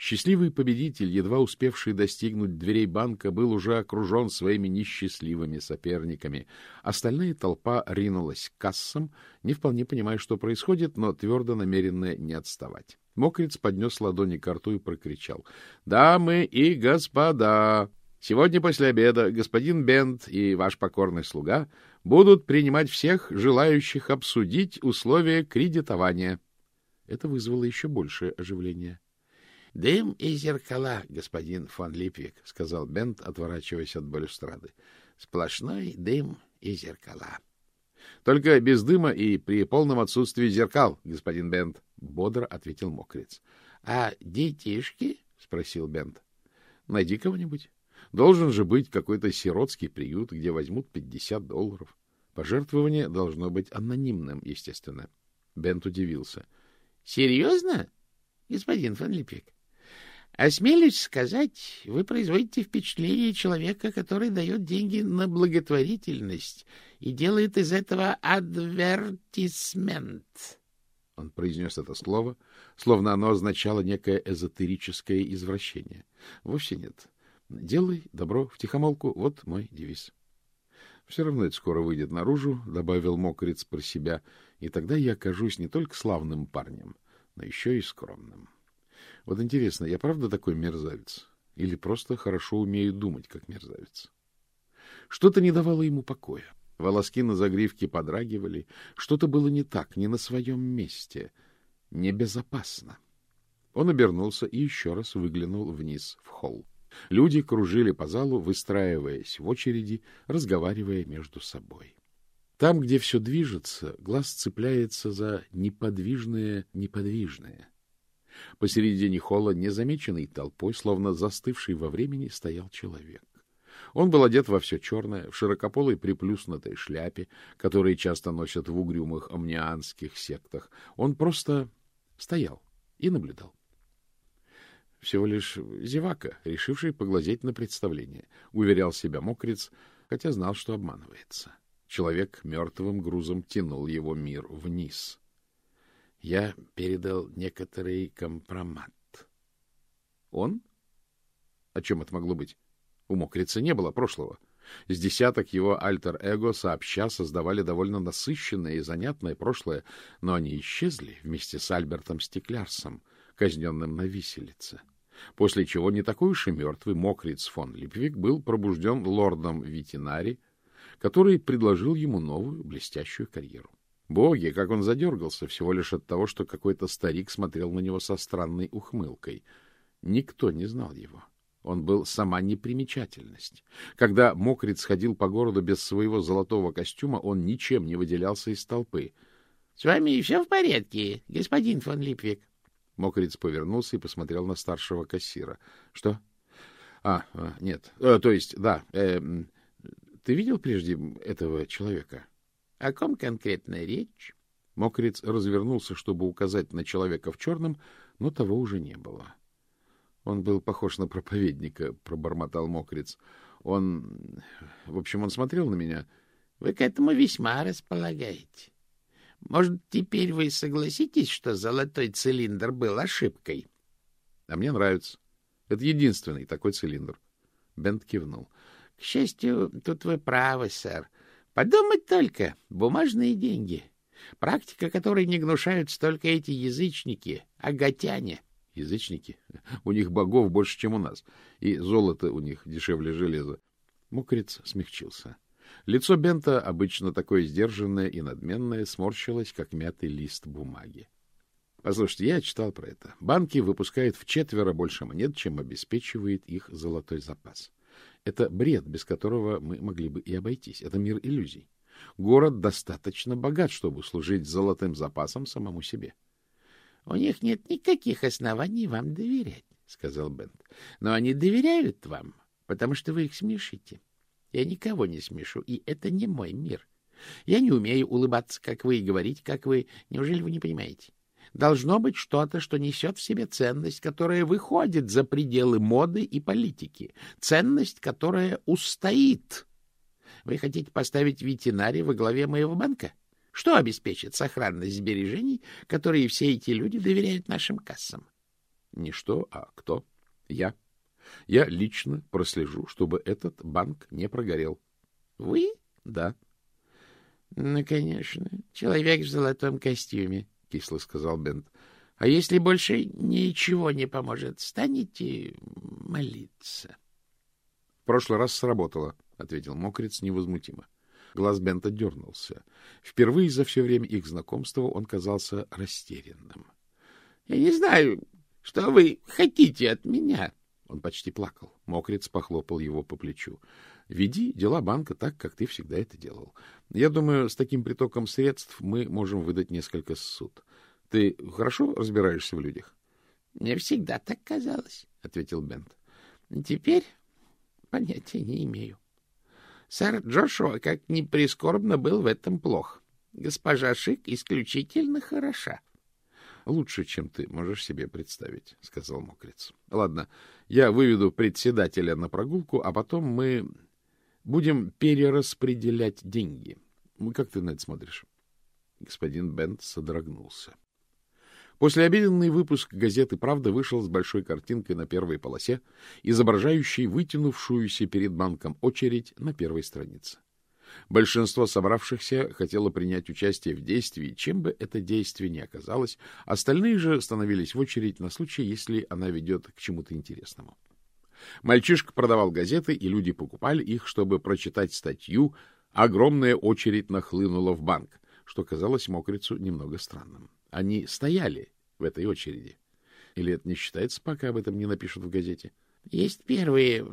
Счастливый победитель, едва успевший достигнуть дверей банка, был уже окружен своими несчастливыми соперниками. Остальная толпа ринулась к кассам, не вполне понимая, что происходит, но твердо намеренная не отставать. Мокриц поднес ладони к рту и прокричал. — Дамы и господа! Сегодня после обеда господин Бент и ваш покорный слуга будут принимать всех желающих обсудить условия кредитования. Это вызвало еще большее оживление. — Дым и зеркала, господин фон Липвик, — сказал Бент, отворачиваясь от балюстрады. — Сплошной дым и зеркала. — Только без дыма и при полном отсутствии зеркал, господин Бент, — бодро ответил мокрец. — А детишки? — спросил Бент. — Найди кого-нибудь. Должен же быть какой-то сиротский приют, где возьмут пятьдесят долларов. Пожертвование должно быть анонимным, естественно. Бент удивился. — Серьезно, господин фон Липек? Осмелюсь сказать, вы производите впечатление человека, который дает деньги на благотворительность и делает из этого адвертисмент. Он произнес это слово, словно оно означало некое эзотерическое извращение. Вовсе нет. Делай добро в тихомолку — вот мой девиз. Все равно это скоро выйдет наружу, — добавил мокрец про себя, — и тогда я окажусь не только славным парнем, но еще и скромным. Вот интересно, я правда такой мерзавец? Или просто хорошо умею думать, как мерзавец? Что-то не давало ему покоя. Волоски на загривке подрагивали. Что-то было не так, не на своем месте. Небезопасно. Он обернулся и еще раз выглянул вниз в холл. Люди кружили по залу, выстраиваясь в очереди, разговаривая между собой. Там, где все движется, глаз цепляется за неподвижное неподвижное. Посередине холла, незамеченной толпой, словно застывший во времени, стоял человек. Он был одет во все черное, в широкополой приплюснутой шляпе, которые часто носят в угрюмых амнианских сектах. Он просто стоял и наблюдал. Всего лишь зевака, решивший поглазеть на представление, уверял себя мокрец, хотя знал, что обманывается. Человек мертвым грузом тянул его мир вниз. Я передал некоторый компромат. Он? О чем это могло быть? У мокрица не было прошлого. С десяток его альтер-эго сообща создавали довольно насыщенное и занятное прошлое, но они исчезли вместе с Альбертом Стеклярсом, казненным на виселице. После чего не такой уж и мертвый мокриц фон Липвик был пробужден лордом Витинари, который предложил ему новую блестящую карьеру. Боги, как он задергался, всего лишь от того, что какой-то старик смотрел на него со странной ухмылкой. Никто не знал его. Он был сама непримечательность. Когда мокрец ходил по городу без своего золотого костюма, он ничем не выделялся из толпы. — С вами все в порядке, господин фон Липвик? Мокрец повернулся и посмотрел на старшего кассира. — Что? А, а нет. А, то есть, да. Э, ты видел прежде этого человека? О ком конкретная речь? Мокрец развернулся, чтобы указать на человека в черном, но того уже не было. Он был похож на проповедника, пробормотал Мокрец. Он... В общем, он смотрел на меня. Вы к этому весьма располагаете. Может, теперь вы согласитесь, что золотой цилиндр был ошибкой? А мне нравится. Это единственный такой цилиндр. Бент кивнул. — К счастью, тут вы правы, сэр. Подумать только, бумажные деньги. Практика, которой не гнушаются только эти язычники, агатяне. Язычники? У них богов больше, чем у нас. И золото у них дешевле железа. Мокрец смягчился. Лицо Бента, обычно такое сдержанное и надменное, сморщилось, как мятый лист бумаги. Послушайте, я читал про это. Банки выпускают в четверо больше монет, чем обеспечивает их золотой запас. Это бред, без которого мы могли бы и обойтись. Это мир иллюзий. Город достаточно богат, чтобы служить золотым запасом самому себе. — У них нет никаких оснований вам доверять, — сказал Бент. — Но они доверяют вам, потому что вы их смешите. Я никого не смешу, и это не мой мир. Я не умею улыбаться, как вы, и говорить, как вы. Неужели вы не понимаете? Должно быть что-то, что несет в себе ценность, которая выходит за пределы моды и политики, ценность, которая устоит. Вы хотите поставить ветеринария во главе моего банка? Что обеспечит сохранность сбережений, которые все эти люди доверяют нашим кассам? Не что, а кто? Я. Я лично прослежу, чтобы этот банк не прогорел. Вы? Да. Ну, конечно, человек в золотом костюме. — кисло сказал Бент. — А если больше ничего не поможет, станете молиться? — В прошлый раз сработало, — ответил Мокрец невозмутимо. Глаз Бента дернулся. Впервые за все время их знакомства он казался растерянным. — Я не знаю, что вы хотите от меня. Он почти плакал. Мокрец похлопал его по плечу. — Веди дела банка так, как ты всегда это делал. Я думаю, с таким притоком средств мы можем выдать несколько суд. Ты хорошо разбираешься в людях? — Мне всегда так казалось, — ответил Бент. — Теперь понятия не имею. Сэр Джошуа, как ни прискорбно, был в этом плох. Госпожа Шик исключительно хороша. — Лучше, чем ты можешь себе представить, — сказал мокрец. — Ладно, я выведу председателя на прогулку, а потом мы будем перераспределять деньги. Как ты на это смотришь? Господин Бент содрогнулся. Послеобеденный выпуск газеты «Правда» вышел с большой картинкой на первой полосе, изображающей вытянувшуюся перед банком очередь на первой странице. Большинство собравшихся хотело принять участие в действии, чем бы это действие ни оказалось, остальные же становились в очередь на случай, если она ведет к чему-то интересному. Мальчишка продавал газеты, и люди покупали их, чтобы прочитать статью. Огромная очередь нахлынула в банк, что казалось мокрицу немного странным. Они стояли в этой очереди. Или это не считается, пока об этом не напишут в газете? — Есть первые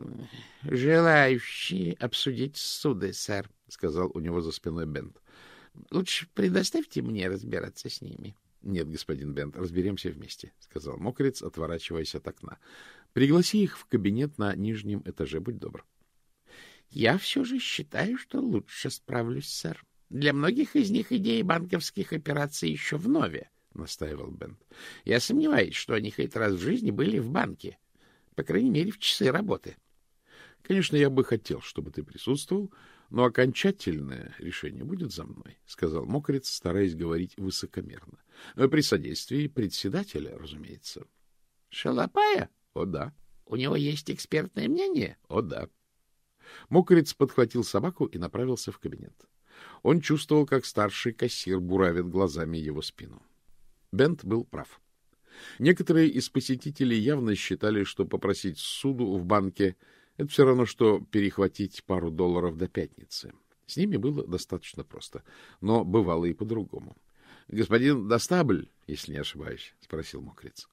желающие обсудить суды, сэр, — сказал у него за спиной Бент. — Лучше предоставьте мне разбираться с ними. — Нет, господин Бент, разберемся вместе, — сказал мокрец, отворачиваясь от окна. — Пригласи их в кабинет на нижнем этаже, будь добр. — Я все же считаю, что лучше справлюсь, сэр. Для многих из них идеи банковских операций еще в нове, — настаивал Бент. — Я сомневаюсь, что они хоть раз в жизни были в банке, по крайней мере, в часы работы. — Конечно, я бы хотел, чтобы ты присутствовал, но окончательное решение будет за мной, — сказал мокрец, стараясь говорить высокомерно. — При содействии председателя, разумеется. — Шалопая? — О, да. — У него есть экспертное мнение? — О, да. Мокрец подхватил собаку и направился в кабинет. Он чувствовал, как старший кассир буравит глазами его спину. Бент был прав. Некоторые из посетителей явно считали, что попросить суду в банке — это все равно, что перехватить пару долларов до пятницы. С ними было достаточно просто, но бывало и по-другому. — Господин Достабль, если не ошибаюсь, — спросил мокрец.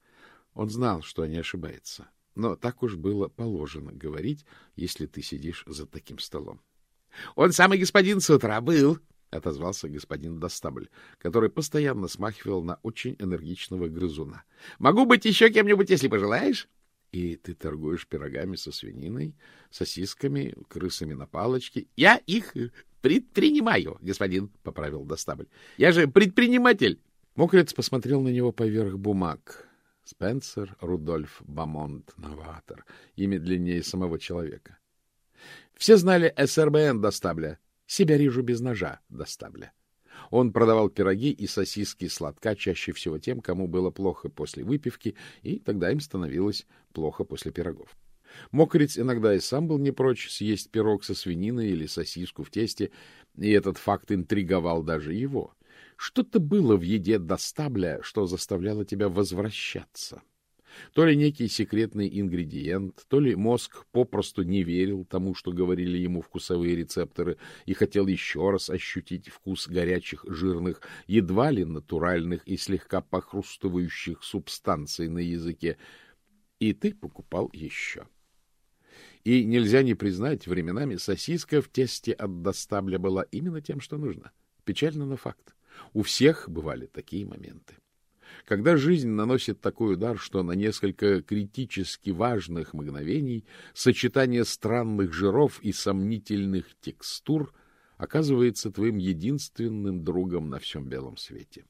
Он знал, что не ошибается, но так уж было положено говорить, если ты сидишь за таким столом. — Он самый господин с утра был, — отозвался господин Достабль, который постоянно смахивал на очень энергичного грызуна. — Могу быть еще кем-нибудь, если пожелаешь. — И ты торгуешь пирогами со свининой, сосисками, крысами на палочке? — Я их предпринимаю, господин, — поправил Достабль. — Я же предприниматель. Мокрец посмотрел на него поверх бумаг. Спенсер Рудольф Бамонт, новатор. Имя длиннее самого человека. Все знали СРБН Достабля, себя режу без ножа Достабля. Он продавал пироги и сосиски сладка чаще всего тем, кому было плохо после выпивки, и тогда им становилось плохо после пирогов. Мокрец иногда и сам был не прочь съесть пирог со свининой или сосиску в тесте, и этот факт интриговал даже его. Что-то было в еде Достабля, что заставляло тебя возвращаться. То ли некий секретный ингредиент, то ли мозг попросту не верил тому, что говорили ему вкусовые рецепторы, и хотел еще раз ощутить вкус горячих, жирных, едва ли натуральных и слегка похрустывающих субстанций на языке. И ты покупал еще. И нельзя не признать, временами сосиска в тесте от достабля была именно тем, что нужно. Печально, но факт. У всех бывали такие моменты. Когда жизнь наносит такой удар, что на несколько критически важных мгновений сочетание странных жиров и сомнительных текстур оказывается твоим единственным другом на всем белом свете.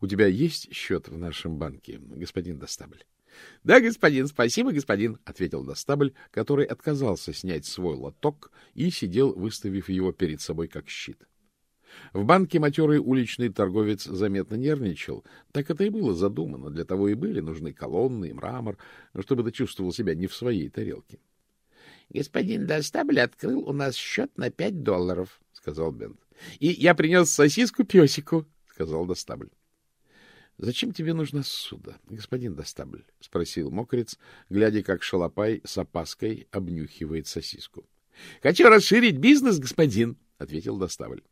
У тебя есть счет в нашем банке, господин Достабль? — Да, господин, спасибо, господин, — ответил Достабль, который отказался снять свой лоток и сидел, выставив его перед собой как щит. В банке матерый уличный торговец заметно нервничал. Так это и было задумано. Для того и были нужны колонны и мрамор, чтобы ты чувствовал себя не в своей тарелке. — Господин Достабль открыл у нас счет на пять долларов, — сказал Бент. — И я принес сосиску песику, — сказал Достабль. — Зачем тебе нужна суда, господин Достабль? — спросил мокрец, глядя, как шалопай с опаской обнюхивает сосиску. — Хочу расширить бизнес, господин, — ответил Достабль. —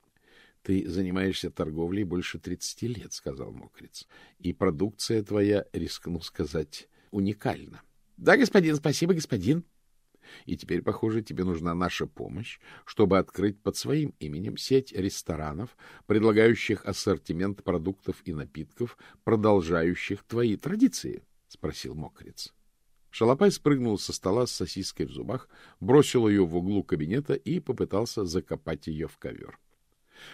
Ты занимаешься торговлей больше тридцати лет, — сказал Мокриц. — И продукция твоя, рискну сказать, уникальна. — Да, господин, спасибо, господин. И теперь, похоже, тебе нужна наша помощь, чтобы открыть под своим именем сеть ресторанов, предлагающих ассортимент продуктов и напитков, продолжающих твои традиции, — спросил Мокриц. Шалопай спрыгнул со стола с сосиской в зубах, бросил ее в углу кабинета и попытался закопать ее в ковер.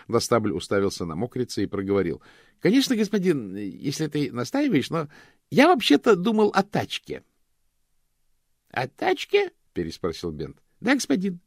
Достабль уставился на мокрица и проговорил. — Конечно, господин, если ты настаиваешь, но я вообще-то думал о тачке. — О тачке? — переспросил Бент. — Да, господин.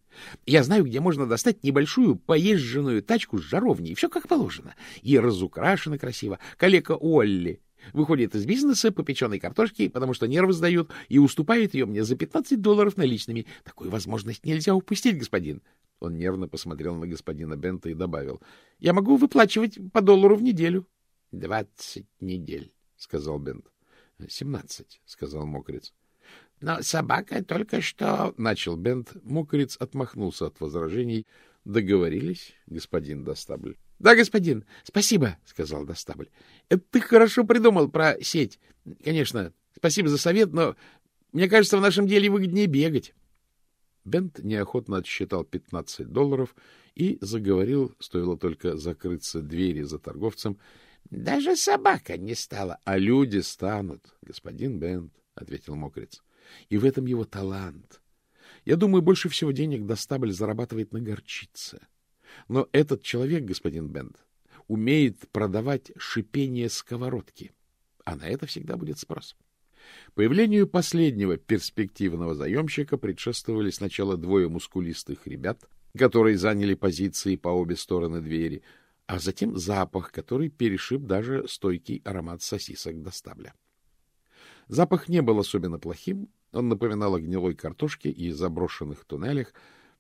Я знаю, где можно достать небольшую поезженную тачку с жаровней. Все как положено. И разукрашено красиво. Калека Олли выходит из бизнеса по печеной картошке, потому что нервы сдают, и уступает ее мне за 15 долларов наличными. Такую возможность нельзя упустить, господин. Он нервно посмотрел на господина Бента и добавил. — Я могу выплачивать по доллару в неделю. — Двадцать недель, — сказал Бент. — Семнадцать, — сказал Мокриц. — Но собака только что... — начал Бент. Мокриц отмахнулся от возражений. — Договорились, господин Достабль? — Да, господин. Спасибо, — сказал Достабль. — Ты хорошо придумал про сеть. Конечно, спасибо за совет, но мне кажется, в нашем деле выгоднее бегать. Бент неохотно отсчитал 15 долларов и заговорил, стоило только закрыться двери за торговцем. — Даже собака не стала. — А люди станут, господин Бент, — ответил Мокриц. — И в этом его талант. Я думаю, больше всего денег Достабль зарабатывает на горчице. Но этот человек, господин Бент, умеет продавать шипение сковородки, а на это всегда будет спрос. Появлению последнего перспективного заемщика предшествовали сначала двое мускулистых ребят, которые заняли позиции по обе стороны двери, а затем запах, который перешиб даже стойкий аромат сосисок до стабля. Запах не был особенно плохим, он напоминал о гнилой картошке и заброшенных туннелях,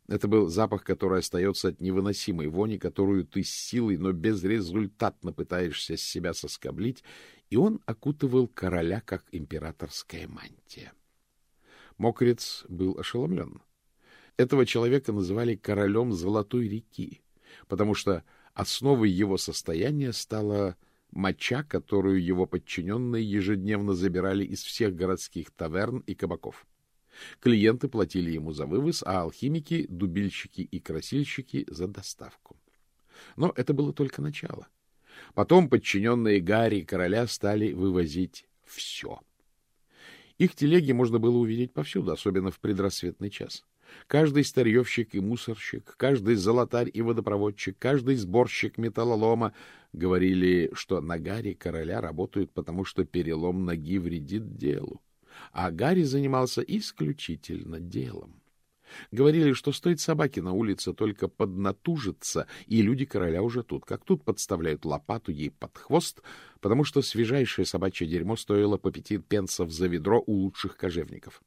это был запах, который остается от невыносимой вони, которую ты с силой, но безрезультатно пытаешься с себя соскоблить, и он окутывал короля, как императорская мантия. Мокрец был ошеломлен. Этого человека называли королем Золотой реки, потому что основой его состояния стала моча, которую его подчиненные ежедневно забирали из всех городских таверн и кабаков. Клиенты платили ему за вывоз, а алхимики, дубильщики и красильщики — за доставку. Но это было только начало. Потом подчиненные Гарри короля стали вывозить все. Их телеги можно было увидеть повсюду, особенно в предрассветный час. Каждый старьевщик и мусорщик, каждый золотарь и водопроводчик, каждый сборщик металлолома говорили, что на Гарри короля работают, потому что перелом ноги вредит делу а Гарри занимался исключительно делом. Говорили, что стоит собаке на улице только поднатужиться, и люди короля уже тут, как тут подставляют лопату ей под хвост, потому что свежайшее собачье дерьмо стоило по пяти пенсов за ведро у лучших кожевников.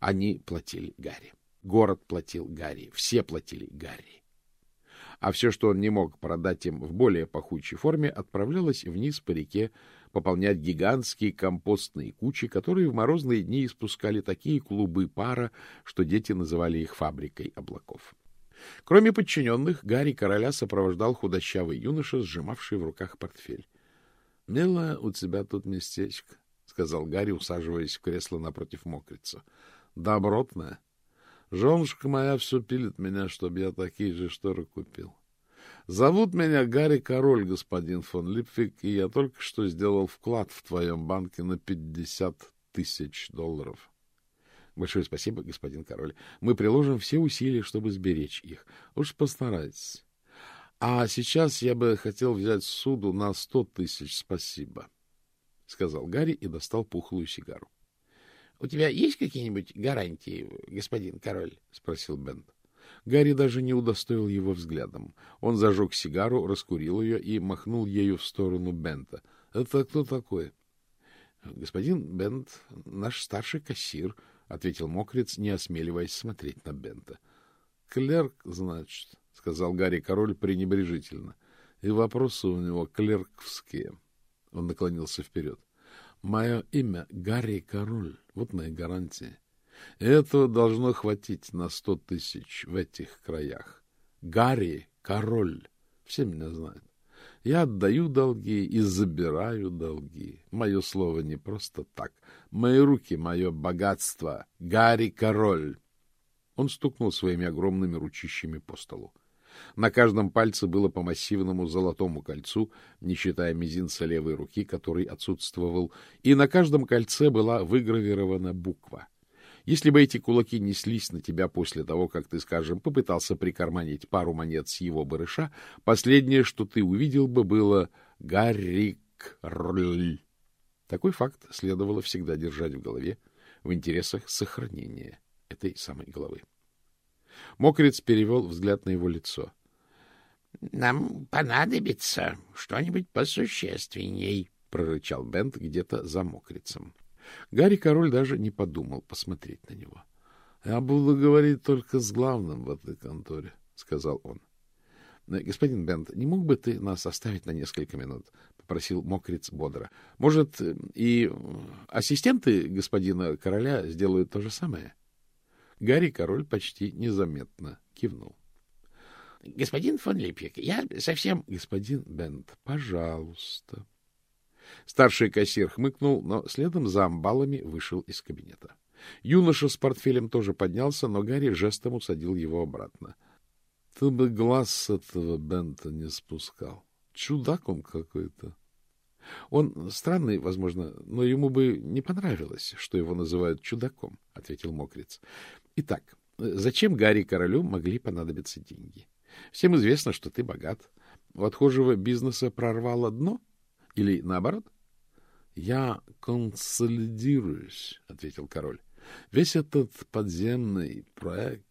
Они платили Гарри. Город платил Гарри. Все платили Гарри. А все, что он не мог продать им в более пахучей форме, отправлялось вниз по реке пополнять гигантские компостные кучи, которые в морозные дни испускали такие клубы пара, что дети называли их фабрикой облаков. Кроме подчиненных, Гарри короля сопровождал худощавый юноша, сжимавший в руках портфель. — Милое у тебя тут местечко, — сказал Гарри, усаживаясь в кресло напротив мокрица. — Добротное. Женушка моя все пилит меня, чтобы я такие же шторы купил. Зовут меня Гарри Король, господин фон Липвик, и я только что сделал вклад в твоем банке на пятьдесят тысяч долларов. Большое спасибо, господин Король. Мы приложим все усилия, чтобы сберечь их. Уж постарайтесь. А сейчас я бы хотел взять суду на сто тысяч. Спасибо, — сказал Гарри и достал пухлую сигару. — У тебя есть какие-нибудь гарантии, господин Король? — спросил Бент. Гарри даже не удостоил его взглядом. Он зажег сигару, раскурил ее и махнул ею в сторону Бента. — Это кто такой? — Господин Бент, наш старший кассир, — ответил мокрец, не осмеливаясь смотреть на Бента. — Клерк, значит, — сказал Гарри Король пренебрежительно. — И вопросы у него клерковские. Он наклонился вперед. — Мое имя Гарри Король. Вот мои гарантии. Этого должно хватить на сто тысяч в этих краях. Гарри — король. Все меня знают. Я отдаю долги и забираю долги. Мое слово не просто так. Мои руки — мое богатство. Гарри — король. Он стукнул своими огромными ручищами по столу. На каждом пальце было по массивному золотому кольцу, не считая мизинца левой руки, который отсутствовал, и на каждом кольце была выгравирована буква. Если бы эти кулаки неслись на тебя после того, как ты, скажем, попытался прикарманить пару монет с его барыша, последнее, что ты увидел бы, было «Гаррик-рль». Такой факт следовало всегда держать в голове в интересах сохранения этой самой головы. Мокрец перевел взгляд на его лицо. — Нам понадобится что-нибудь посущественней, — прорычал Бент где-то за мокрицем. Гарри Король даже не подумал посмотреть на него. — Я буду говорить только с главным в этой конторе, — сказал он. — Господин Бент, не мог бы ты нас оставить на несколько минут? — попросил мокрец бодро. — Может, и ассистенты господина короля сделают то же самое? Гарри Король почти незаметно кивнул. — Господин фон Липик, я совсем... — Господин Бент, пожалуйста. Старший кассир хмыкнул, но следом за амбалами вышел из кабинета. Юноша с портфелем тоже поднялся, но Гарри жестом усадил его обратно. — Ты бы глаз с этого Бента не спускал. Чудак он какой-то. Он странный, возможно, но ему бы не понравилось, что его называют чудаком, — ответил Мокриц. Итак, зачем Гарри Королю могли понадобиться деньги? Всем известно, что ты богат. У отхожего бизнеса прорвало дно? Или наоборот? — Я консолидируюсь, — ответил король. — Весь этот подземный проект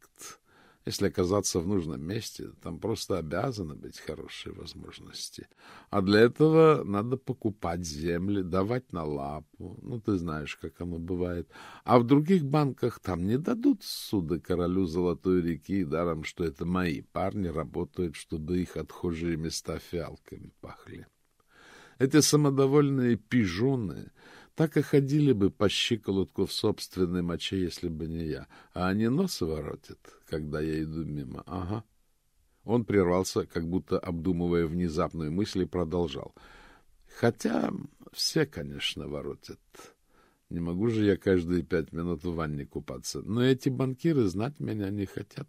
если оказаться в нужном месте, там просто обязаны быть хорошие возможности. А для этого надо покупать земли, давать на лапу. Ну, ты знаешь, как оно бывает. А в других банках там не дадут суда королю Золотой реки, даром, что это мои парни работают, чтобы их отхожие места фиалками пахли. Эти самодовольные пижоны так и ходили бы по щиколотку в собственной моче, если бы не я. А они нос воротят, когда я иду мимо. Ага. Он прервался, как будто обдумывая внезапную мысль, и продолжал. Хотя все, конечно, воротят. Не могу же я каждые пять минут в ванне купаться. Но эти банкиры знать меня не хотят.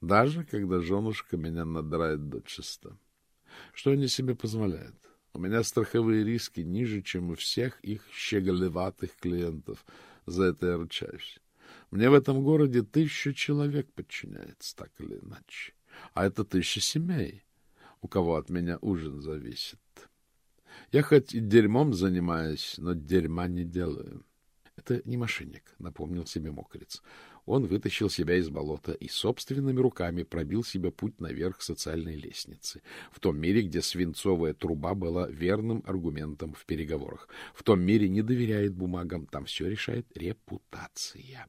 Даже когда женушка меня надрает до чиста. Что они себе позволяют? У меня страховые риски ниже, чем у всех их щеголеватых клиентов. За это я ручаюсь. Мне в этом городе тысяча человек подчиняется, так или иначе. А это тысяча семей, у кого от меня ужин зависит. Я хоть и дерьмом занимаюсь, но дерьма не делаю. Это не мошенник, напомнил себе мокрец. Он вытащил себя из болота и собственными руками пробил себе путь наверх социальной лестницы, в том мире, где свинцовая труба была верным аргументом в переговорах. В том мире не доверяет бумагам, там все решает репутация.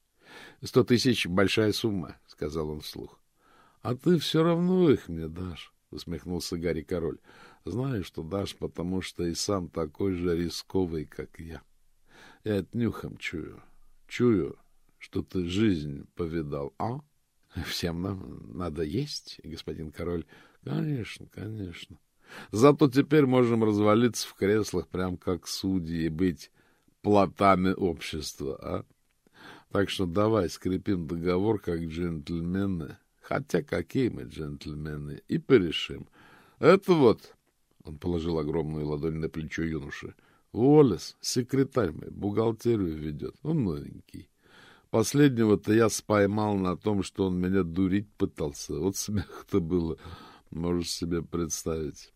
— Сто тысяч — большая сумма, — сказал он вслух. — А ты все равно их мне дашь, — усмехнулся Гарри Король. — Знаешь, что дашь, потому что и сам такой же рисковый, как я. Я это нюхом чую. Чую, что ты жизнь повидал, а? Всем нам надо есть, господин король. Конечно, конечно. Зато теперь можем развалиться в креслах, прям как судьи, и быть плотами общества, а? Так что давай скрепим договор как джентльмены, хотя какие мы джентльмены, и порешим. Это вот, он положил огромную ладонь на плечо юноши, Уоллес, секретарь мой, бухгалтерию ведет, он новенький. Последнего-то я споймал на том, что он меня дурить пытался. Вот смех-то было, можешь себе представить.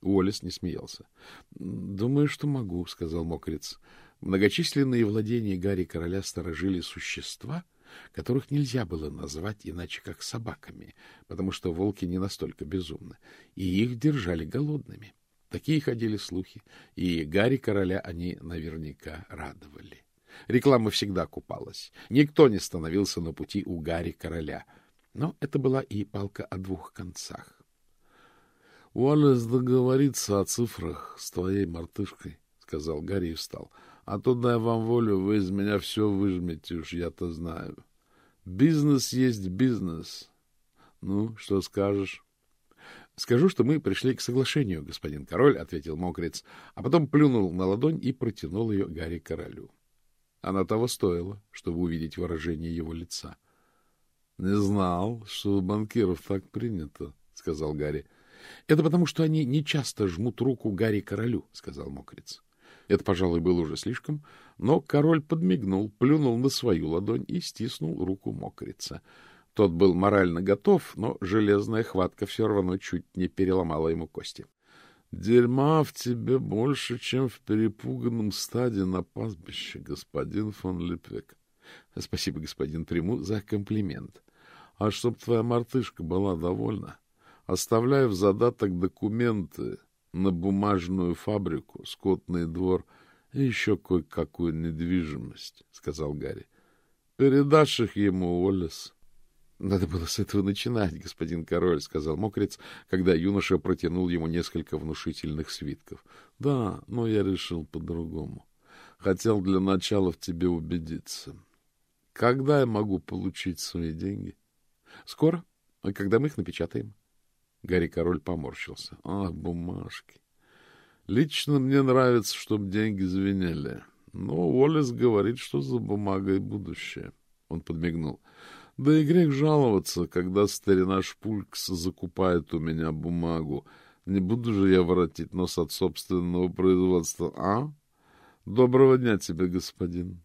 Уоллес не смеялся. — Думаю, что могу, — сказал мокрец. Многочисленные владения Гарри Короля сторожили существа, которых нельзя было назвать иначе как собаками, потому что волки не настолько безумны, и их держали голодными. Такие ходили слухи, и Гарри Короля они наверняка радовали. Реклама всегда купалась. Никто не становился на пути у Гарри Короля. Но это была и палка о двух концах. — Уоллес договорится о цифрах с твоей мартышкой, — сказал Гарри и встал. — А то, дай вам волю, вы из меня все выжмете, уж я-то знаю. Бизнес есть бизнес. Ну, что скажешь? — Скажу, что мы пришли к соглашению, господин король, — ответил мокрец, а потом плюнул на ладонь и протянул ее Гарри королю. Она того стоила, чтобы увидеть выражение его лица. — Не знал, что у банкиров так принято, — сказал Гарри. — Это потому, что они не часто жмут руку Гарри королю, — сказал мокрец. Это, пожалуй, было уже слишком, но король подмигнул, плюнул на свою ладонь и стиснул руку мокрица. Тот был морально готов, но железная хватка все равно чуть не переломала ему кости. — Дерьма в тебе больше, чем в перепуганном стаде на пастбище, господин фон Липвек. — Спасибо, господин Приму, за комплимент. А чтоб твоя мартышка была довольна, оставляй в задаток документы на бумажную фабрику, скотный двор и еще кое-какую недвижимость, — сказал Гарри. — Передашь их ему, Уоллес. — Надо было с этого начинать, господин король, — сказал мокрец, когда юноша протянул ему несколько внушительных свитков. — Да, но я решил по-другому. Хотел для начала в тебе убедиться. Когда я могу получить свои деньги? —— Скоро, когда мы их напечатаем. Гарри Король поморщился. — Ах, бумажки. Лично мне нравится, чтобы деньги звенели. Но Уоллес говорит, что за бумагой будущее. Он подмигнул. Да и грех жаловаться, когда старина Шпулькс закупает у меня бумагу. Не буду же я воротить нос от собственного производства, а? Доброго дня тебе, господин.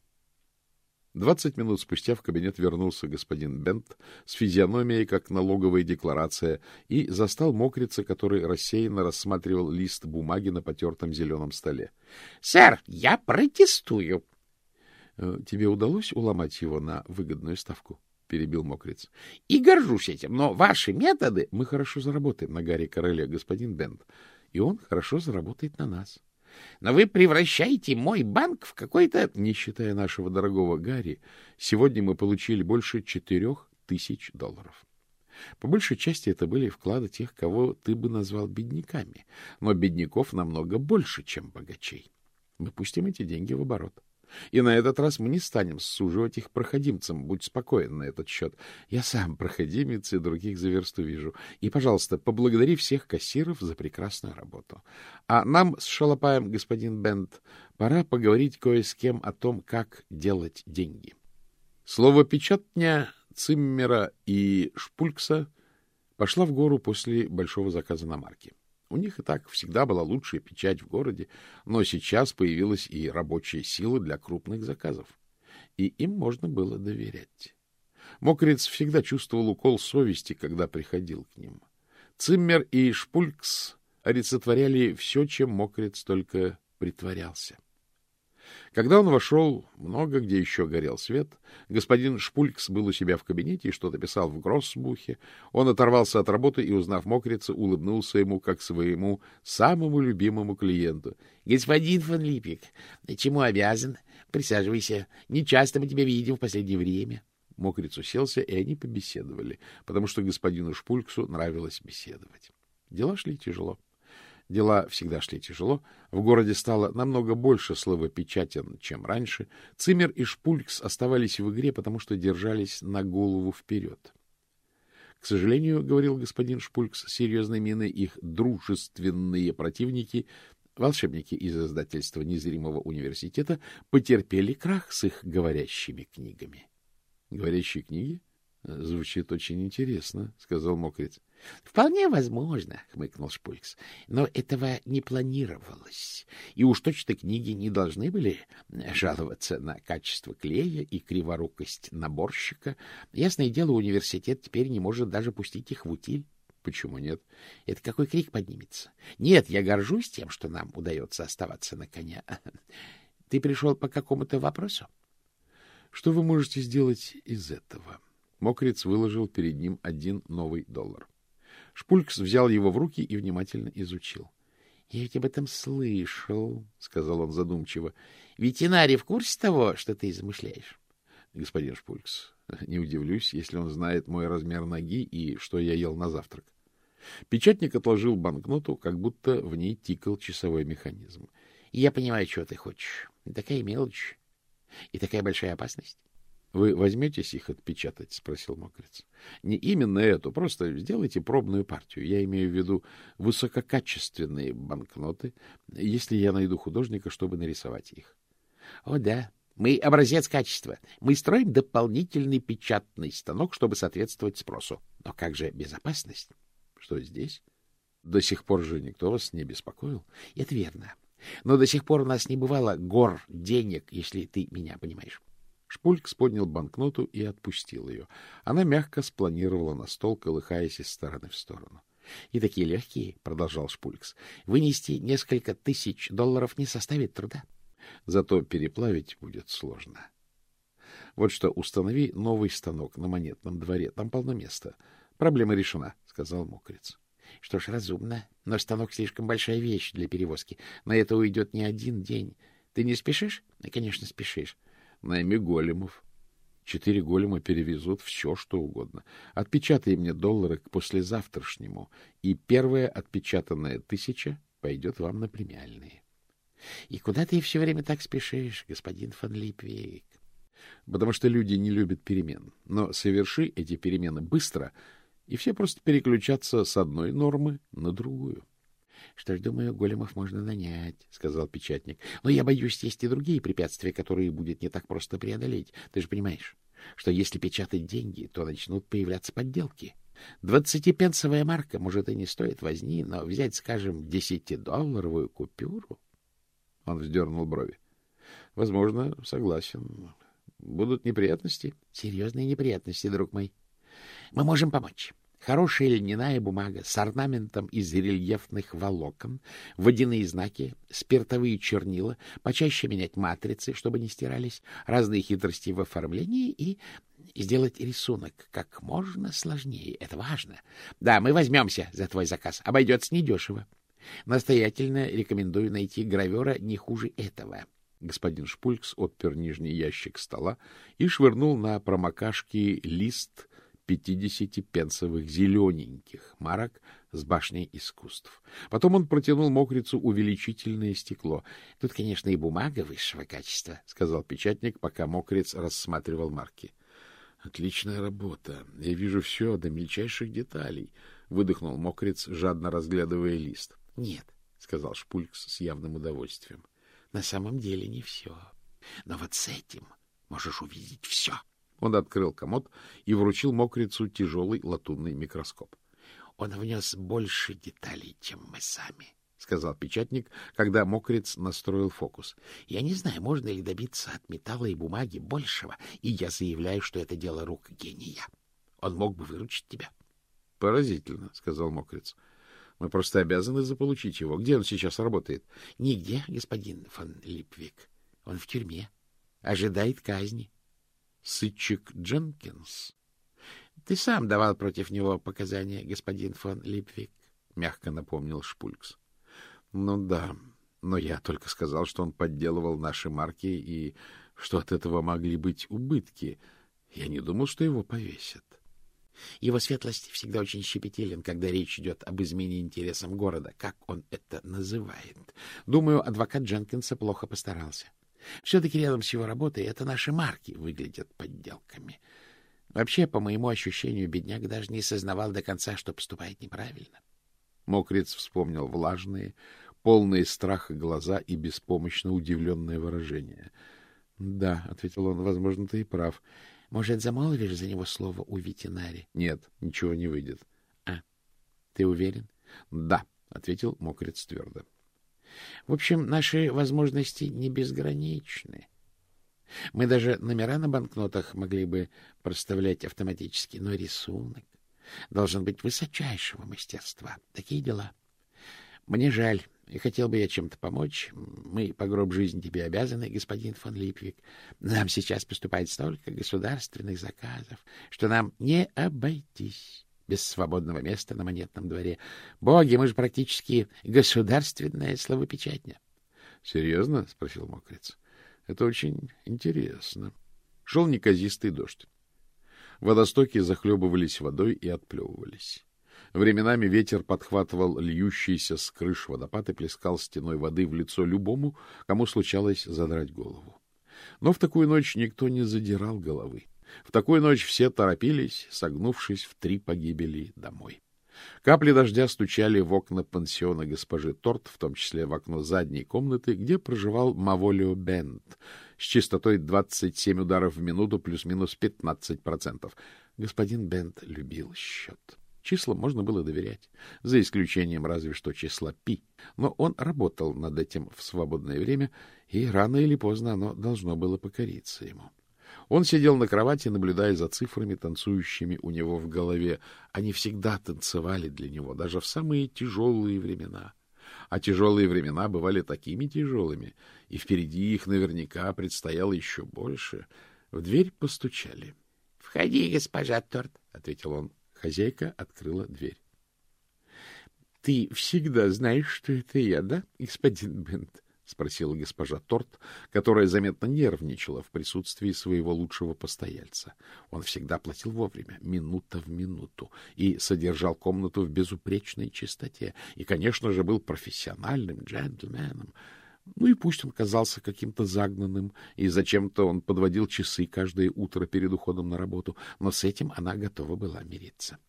Двадцать минут спустя в кабинет вернулся господин Бент с физиономией, как налоговая декларация, и застал мокрица, который рассеянно рассматривал лист бумаги на потертом зеленом столе. — Сэр, я протестую. «Э, — Тебе удалось уломать его на выгодную ставку? — перебил мокриц. — И горжусь этим, но ваши методы... — Мы хорошо заработаем на Гарри Короле, господин Бент, и он хорошо заработает на нас. — но вы превращаете мой банк в какой-то... Не считая нашего дорогого Гарри, сегодня мы получили больше четырех тысяч долларов. По большей части это были вклады тех, кого ты бы назвал бедняками, но бедняков намного больше, чем богачей. Мы пустим эти деньги в оборот. И на этот раз мы не станем суживать их проходимцам. Будь спокоен на этот счет. Я сам проходимец и других за версту вижу. И, пожалуйста, поблагодари всех кассиров за прекрасную работу. А нам с Шалопаем, господин Бент, пора поговорить кое с кем о том, как делать деньги. Слово печатня Циммера и Шпулькса пошла в гору после большого заказа на марке. У них и так всегда была лучшая печать в городе, но сейчас появилась и рабочая сила для крупных заказов. И им можно было доверять. Мокрец всегда чувствовал укол совести, когда приходил к ним. Циммер и Шпулькс олицетворяли все, чем Мокрец только притворялся. Когда он вошел, много где еще горел свет. Господин Шпулькс был у себя в кабинете и что-то писал в гроссбухе. Он оторвался от работы и, узнав мокрица, улыбнулся ему, как своему самому любимому клиенту. — Господин фон Липик, чему обязан? Присаживайся. Не часто мы тебя видим в последнее время. Мокриц уселся, и они побеседовали, потому что господину Шпульксу нравилось беседовать. Дела шли тяжело. Дела всегда шли тяжело. В городе стало намного больше словопечатен, чем раньше. Цимер и Шпулькс оставались в игре, потому что держались на голову вперед. К сожалению, — говорил господин Шпулькс серьезной миной, — их дружественные противники, волшебники из издательства Незримого университета, потерпели крах с их говорящими книгами. — Говорящие книги? —— Звучит очень интересно, — сказал Мокриц. — Вполне возможно, — хмыкнул Шпулькс. — Но этого не планировалось. И уж точно книги не должны были жаловаться на качество клея и криворукость наборщика. Ясное дело, университет теперь не может даже пустить их в утиль. Почему нет? Это какой крик поднимется? Нет, я горжусь тем, что нам удается оставаться на коне. Ты пришел по какому-то вопросу? Что вы можете сделать из этого? — Мокриц выложил перед ним один новый доллар. Шпулькс взял его в руки и внимательно изучил. — Я ведь об этом слышал, — сказал он задумчиво. — Ветеринарий в курсе того, что ты замышляешь? — Господин Шпулькс, не удивлюсь, если он знает мой размер ноги и что я ел на завтрак. Печатник отложил банкноту, как будто в ней тикал часовой механизм. — Я понимаю, чего ты хочешь. Такая мелочь и такая большая опасность. — Вы возьметесь их отпечатать? — спросил мокрец. — Не именно эту, просто сделайте пробную партию. Я имею в виду высококачественные банкноты, если я найду художника, чтобы нарисовать их. — О, да. Мы образец качества. Мы строим дополнительный печатный станок, чтобы соответствовать спросу. Но как же безопасность? Что здесь? До сих пор же никто вас не беспокоил? Это верно. Но до сих пор у нас не бывало гор денег, если ты меня понимаешь. Шпулькс поднял банкноту и отпустил ее. Она мягко спланировала на стол, колыхаясь из стороны в сторону. — И такие легкие, — продолжал Шпулькс, — вынести несколько тысяч долларов не составит труда. Зато переплавить будет сложно. Вот что, установи новый станок на монетном дворе, там полно места. Проблема решена, — сказал Мокриц. — Что ж, разумно, но станок слишком большая вещь для перевозки. На это уйдет не один день. Ты не спешишь? — Конечно, спешишь. — Найми големов. Четыре голема перевезут все, что угодно. Отпечатай мне доллары к послезавтрашнему, и первая отпечатанная тысяча пойдет вам на премиальные. — И куда ты все время так спешишь, господин фон Липвик? — Потому что люди не любят перемен. Но соверши эти перемены быстро, и все просто переключатся с одной нормы на другую. — Что ж, думаю, големов можно нанять, — сказал печатник. — Но я боюсь, есть и другие препятствия, которые будет не так просто преодолеть. Ты же понимаешь, что если печатать деньги, то начнут появляться подделки. Двадцатипенсовая марка, может, и не стоит возни, но взять, скажем, десятидолларовую купюру... Он вздернул брови. — Возможно, согласен. Будут неприятности? — Серьезные неприятности, друг мой. Мы можем помочь. Хорошая льняная бумага с орнаментом из рельефных волокон, водяные знаки, спиртовые чернила, почаще менять матрицы, чтобы не стирались, разные хитрости в оформлении и сделать рисунок как можно сложнее. Это важно. Да, мы возьмемся за твой заказ. Обойдется недешево. Настоятельно рекомендую найти гравера не хуже этого. Господин Шпулькс отпер нижний ящик стола и швырнул на промокашки лист пятидесятипенсовых зелененьких марок с башней искусств. Потом он протянул мокрицу увеличительное стекло. — Тут, конечно, и бумага высшего качества, — сказал печатник, пока мокриц рассматривал марки. — Отличная работа. Я вижу все до мельчайших деталей, — выдохнул мокриц, жадно разглядывая лист. — Нет, — сказал Шпулькс с явным удовольствием. — На самом деле не все. Но вот с этим можешь увидеть все. — он открыл комод и вручил мокрицу тяжелый латунный микроскоп. — Он внес больше деталей, чем мы сами, — сказал печатник, когда мокриц настроил фокус. — Я не знаю, можно ли добиться от металла и бумаги большего, и я заявляю, что это дело рук гения. Он мог бы выручить тебя. — Поразительно, — сказал мокриц. — Мы просто обязаны заполучить его. Где он сейчас работает? — Нигде, господин фон Липвик. Он в тюрьме. Ожидает казни. Сытчик Дженкинс. — Ты сам давал против него показания, господин фон Липвик, — мягко напомнил Шпулькс. — Ну да, но я только сказал, что он подделывал наши марки и что от этого могли быть убытки. Я не думал, что его повесят. Его светлость всегда очень щепетилен, когда речь идет об измене интересам города, как он это называет. Думаю, адвокат Дженкинса плохо постарался. — все-таки рядом с его работой это наши марки выглядят подделками. Вообще, по моему ощущению, бедняк даже не сознавал до конца, что поступает неправильно. Мокриц вспомнил влажные, полные страха глаза и беспомощно удивленное выражение. — Да, — ответил он, — возможно, ты и прав. — Может, замолвишь за него слово у ветеринари? — Нет, ничего не выйдет. — А, ты уверен? — Да, — ответил Мокриц твердо. В общем, наши возможности не безграничны. Мы даже номера на банкнотах могли бы проставлять автоматически, но рисунок должен быть высочайшего мастерства. Такие дела. Мне жаль, и хотел бы я чем-то помочь. Мы по гроб жизни тебе обязаны, господин фон Липвик. Нам сейчас поступает столько государственных заказов, что нам не обойтись без свободного места на монетном дворе. Боги, мы же практически государственная словопечатня. — Серьезно? — спросил мокрец. — Это очень интересно. Шел неказистый дождь. Водостоки захлебывались водой и отплевывались. Временами ветер подхватывал льющийся с крыш водопад и плескал стеной воды в лицо любому, кому случалось задрать голову. Но в такую ночь никто не задирал головы. В такую ночь все торопились, согнувшись в три погибели домой. Капли дождя стучали в окна пансиона госпожи Торт, в том числе в окно задней комнаты, где проживал Маволио Бент, с частотой 27 ударов в минуту плюс-минус 15%. Господин Бент любил счет. Числам можно было доверять, за исключением разве что числа пи. Но он работал над этим в свободное время, и рано или поздно оно должно было покориться ему. Он сидел на кровати, наблюдая за цифрами, танцующими у него в голове. Они всегда танцевали для него, даже в самые тяжелые времена. А тяжелые времена бывали такими тяжелыми, и впереди их наверняка предстояло еще больше. В дверь постучали. — Входи, госпожа Торт, — ответил он. Хозяйка открыла дверь. — Ты всегда знаешь, что это я, да, господин Бент? — спросила госпожа Торт, которая заметно нервничала в присутствии своего лучшего постояльца. Он всегда платил вовремя, минута в минуту, и содержал комнату в безупречной чистоте, и, конечно же, был профессиональным джентльменом. Ну и пусть он казался каким-то загнанным, и зачем-то он подводил часы каждое утро перед уходом на работу, но с этим она готова была мириться. —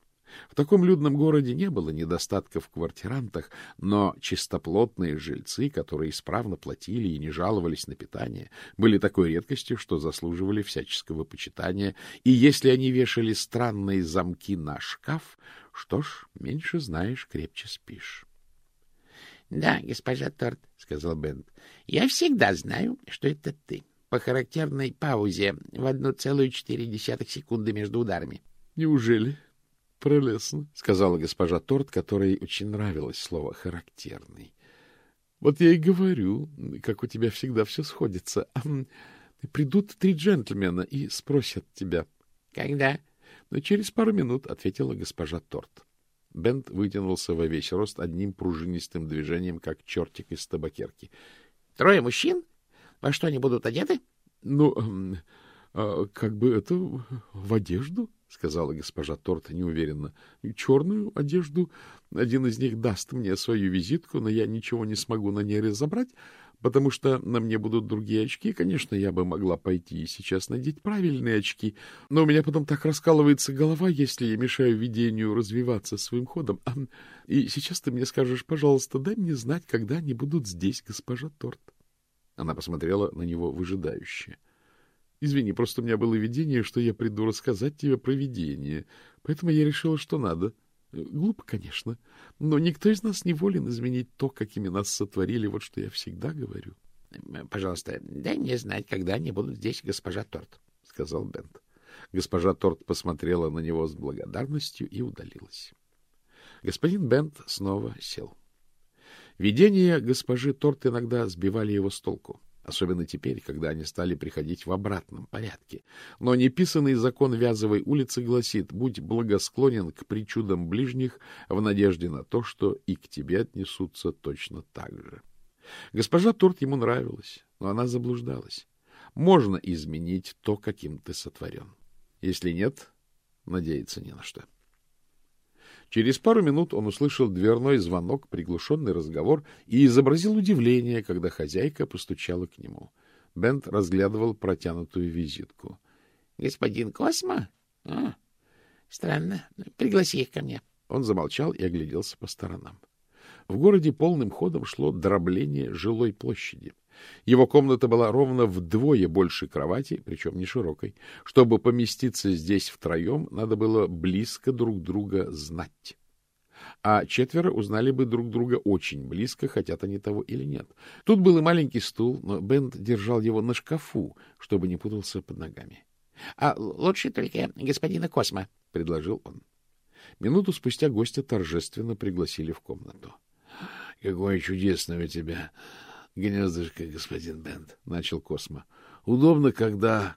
в таком людном городе не было недостатка в квартирантах, но чистоплотные жильцы, которые исправно платили и не жаловались на питание, были такой редкостью, что заслуживали всяческого почитания, и если они вешали странные замки на шкаф, что ж, меньше знаешь, крепче спишь. — Да, госпожа Торт, — сказал Бент, — я всегда знаю, что это ты. По характерной паузе в одну целую четыре десятых секунды между ударами. — Неужели? — Прелестно, — сказала госпожа Торт, которой очень нравилось слово «характерный». — Вот я и говорю, как у тебя всегда все сходится. Придут три джентльмена и спросят тебя. — Когда? — Через пару минут, — ответила госпожа Торт. Бент вытянулся во весь рост одним пружинистым движением, как чертик из табакерки. — Трое мужчин? Во что они будут одеты? — Ну, а, как бы это в одежду, — сказала госпожа Торт неуверенно. — Черную одежду. Один из них даст мне свою визитку, но я ничего не смогу на ней разобрать, потому что на мне будут другие очки. Конечно, я бы могла пойти и сейчас надеть правильные очки, но у меня потом так раскалывается голова, если я мешаю видению развиваться своим ходом. И сейчас ты мне скажешь, пожалуйста, дай мне знать, когда они будут здесь, госпожа Торт. Она посмотрела на него выжидающе. — Извини, просто у меня было видение, что я приду рассказать тебе про видение, поэтому я решила, что надо. Глупо, конечно, но никто из нас не волен изменить то, какими нас сотворили, вот что я всегда говорю. — Пожалуйста, дай мне знать, когда они будут здесь, госпожа Торт, — сказал Бент. Госпожа Торт посмотрела на него с благодарностью и удалилась. Господин Бент снова сел. Видения госпожи Торт иногда сбивали его с толку особенно теперь, когда они стали приходить в обратном порядке. Но неписанный закон Вязовой улицы гласит «Будь благосклонен к причудам ближних в надежде на то, что и к тебе отнесутся точно так же». Госпожа Торт ему нравилась, но она заблуждалась. Можно изменить то, каким ты сотворен. Если нет, надеяться не на что. Через пару минут он услышал дверной звонок, приглушенный разговор и изобразил удивление, когда хозяйка постучала к нему. Бент разглядывал протянутую визитку. — Господин Космо? А, странно. Пригласи их ко мне. Он замолчал и огляделся по сторонам. В городе полным ходом шло дробление жилой площади. Его комната была ровно вдвое больше кровати, причем не широкой. Чтобы поместиться здесь втроем, надо было близко друг друга знать. А четверо узнали бы друг друга очень близко, хотят они того или нет. Тут был и маленький стул, но Бент держал его на шкафу, чтобы не путался под ногами. — А лучше только господина Космо, — предложил он. Минуту спустя гостя торжественно пригласили в комнату. — Какое чудесное у тебя — Гнездышко, господин Бент, — начал Космо. — Удобно, когда...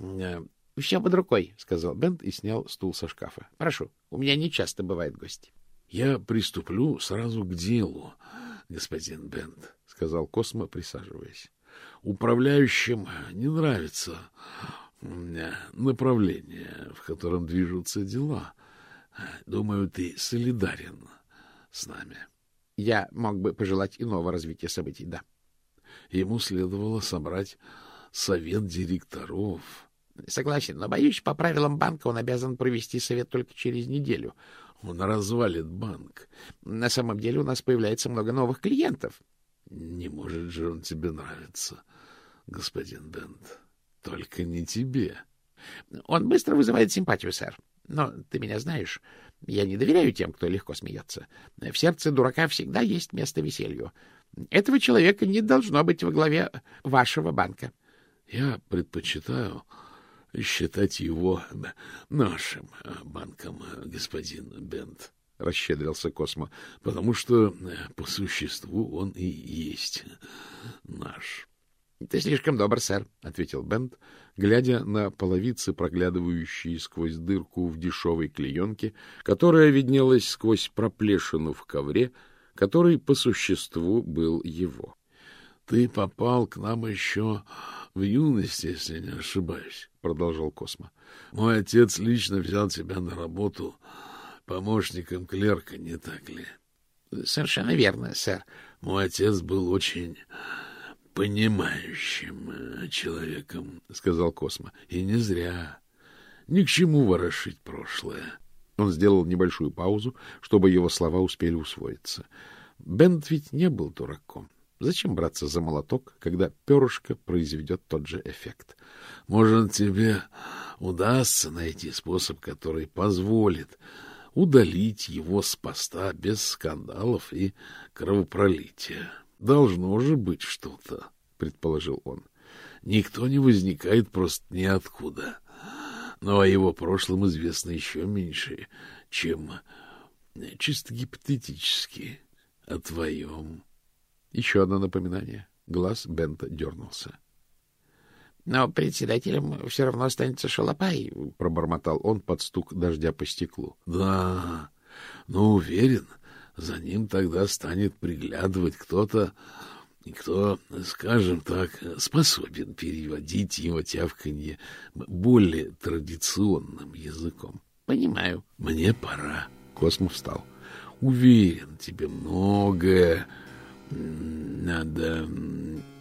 Э, — Все под рукой, — сказал Бент и снял стул со шкафа. — Прошу, у меня не часто бывают гости. — Я приступлю сразу к делу, господин Бент, — сказал Космо, присаживаясь. — Управляющим не нравится направление, в котором движутся дела. Думаю, ты солидарен с нами. — я мог бы пожелать иного развития событий, да. Ему следовало собрать совет директоров. Согласен, но, боюсь, по правилам банка он обязан провести совет только через неделю. Он развалит банк. На самом деле у нас появляется много новых клиентов. Не может же он тебе нравиться, господин Бент. Только не тебе. Он быстро вызывает симпатию, сэр. Но ты меня знаешь, я не доверяю тем, кто легко смеется. В сердце дурака всегда есть место веселью. Этого человека не должно быть во главе вашего банка. Я предпочитаю считать его нашим банком, господин Бент, — расщедрился Космо, — потому что по существу он и есть наш. — Ты слишком добр, сэр, — ответил Бент, глядя на половицы, проглядывающие сквозь дырку в дешевой клеенке, которая виднелась сквозь проплешину в ковре, который по существу был его. — Ты попал к нам еще в юности, если не ошибаюсь, — продолжал Космо. — Мой отец лично взял тебя на работу помощником клерка, не так ли? — Совершенно верно, сэр. Мой отец был очень понимающим э, человеком, — сказал Космо. — И не зря. Ни к чему ворошить прошлое. Он сделал небольшую паузу, чтобы его слова успели усвоиться. Бент ведь не был дураком. Зачем браться за молоток, когда перышко произведет тот же эффект? Может, тебе удастся найти способ, который позволит удалить его с поста без скандалов и кровопролития. Должно же быть что-то, предположил он. Никто не возникает просто ниоткуда. Но о его прошлом известно еще меньше, чем чисто гипотетически о твоем. Еще одно напоминание. Глаз Бента дернулся. — Но председателем все равно останется Шалопай, — пробормотал он под стук дождя по стеклу. — Да, но уверен, за ним тогда станет приглядывать кто-то, кто, скажем так, способен переводить его тявканье более традиционным языком. — Понимаю. — Мне пора. Космо встал. — Уверен, тебе многое надо...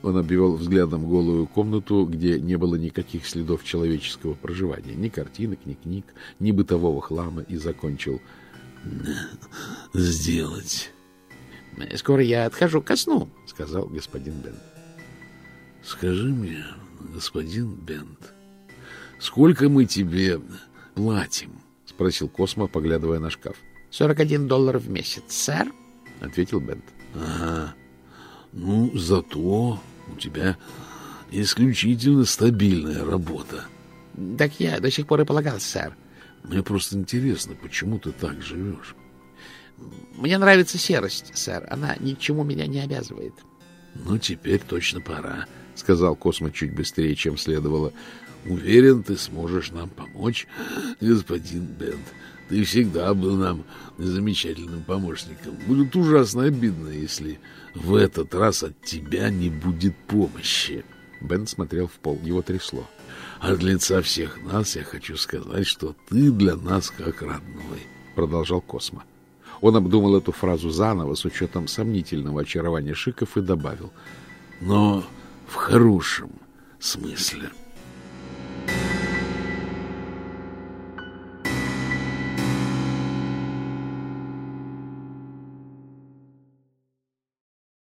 Он обвел взглядом голую комнату, где не было никаких следов человеческого проживания. Ни картинок, ни книг, ни бытового хлама, и закончил — сделать. — Скоро я отхожу ко сну, — сказал господин Бент. — Скажи мне, господин Бент, сколько мы тебе платим? — спросил Космо, поглядывая на шкаф. — Сорок один доллар в месяц, сэр, — ответил Бент. — Ага. Ну, зато у тебя исключительно стабильная работа. — Так я до сих пор и полагал, сэр. — мне просто интересно, почему ты так живешь? Мне нравится серость, сэр. Она ни к чему меня не обязывает. Ну, теперь точно пора, — сказал Космо чуть быстрее, чем следовало. Уверен, ты сможешь нам помочь, господин Бент. Ты всегда был нам замечательным помощником. Будет ужасно обидно, если в этот раз от тебя не будет помощи. Бент смотрел в пол, его трясло. — от лица всех нас я хочу сказать, что ты для нас как родной, — продолжал Космо. Он обдумал эту фразу заново с учетом сомнительного очарования Шиков и добавил. Но в хорошем смысле. —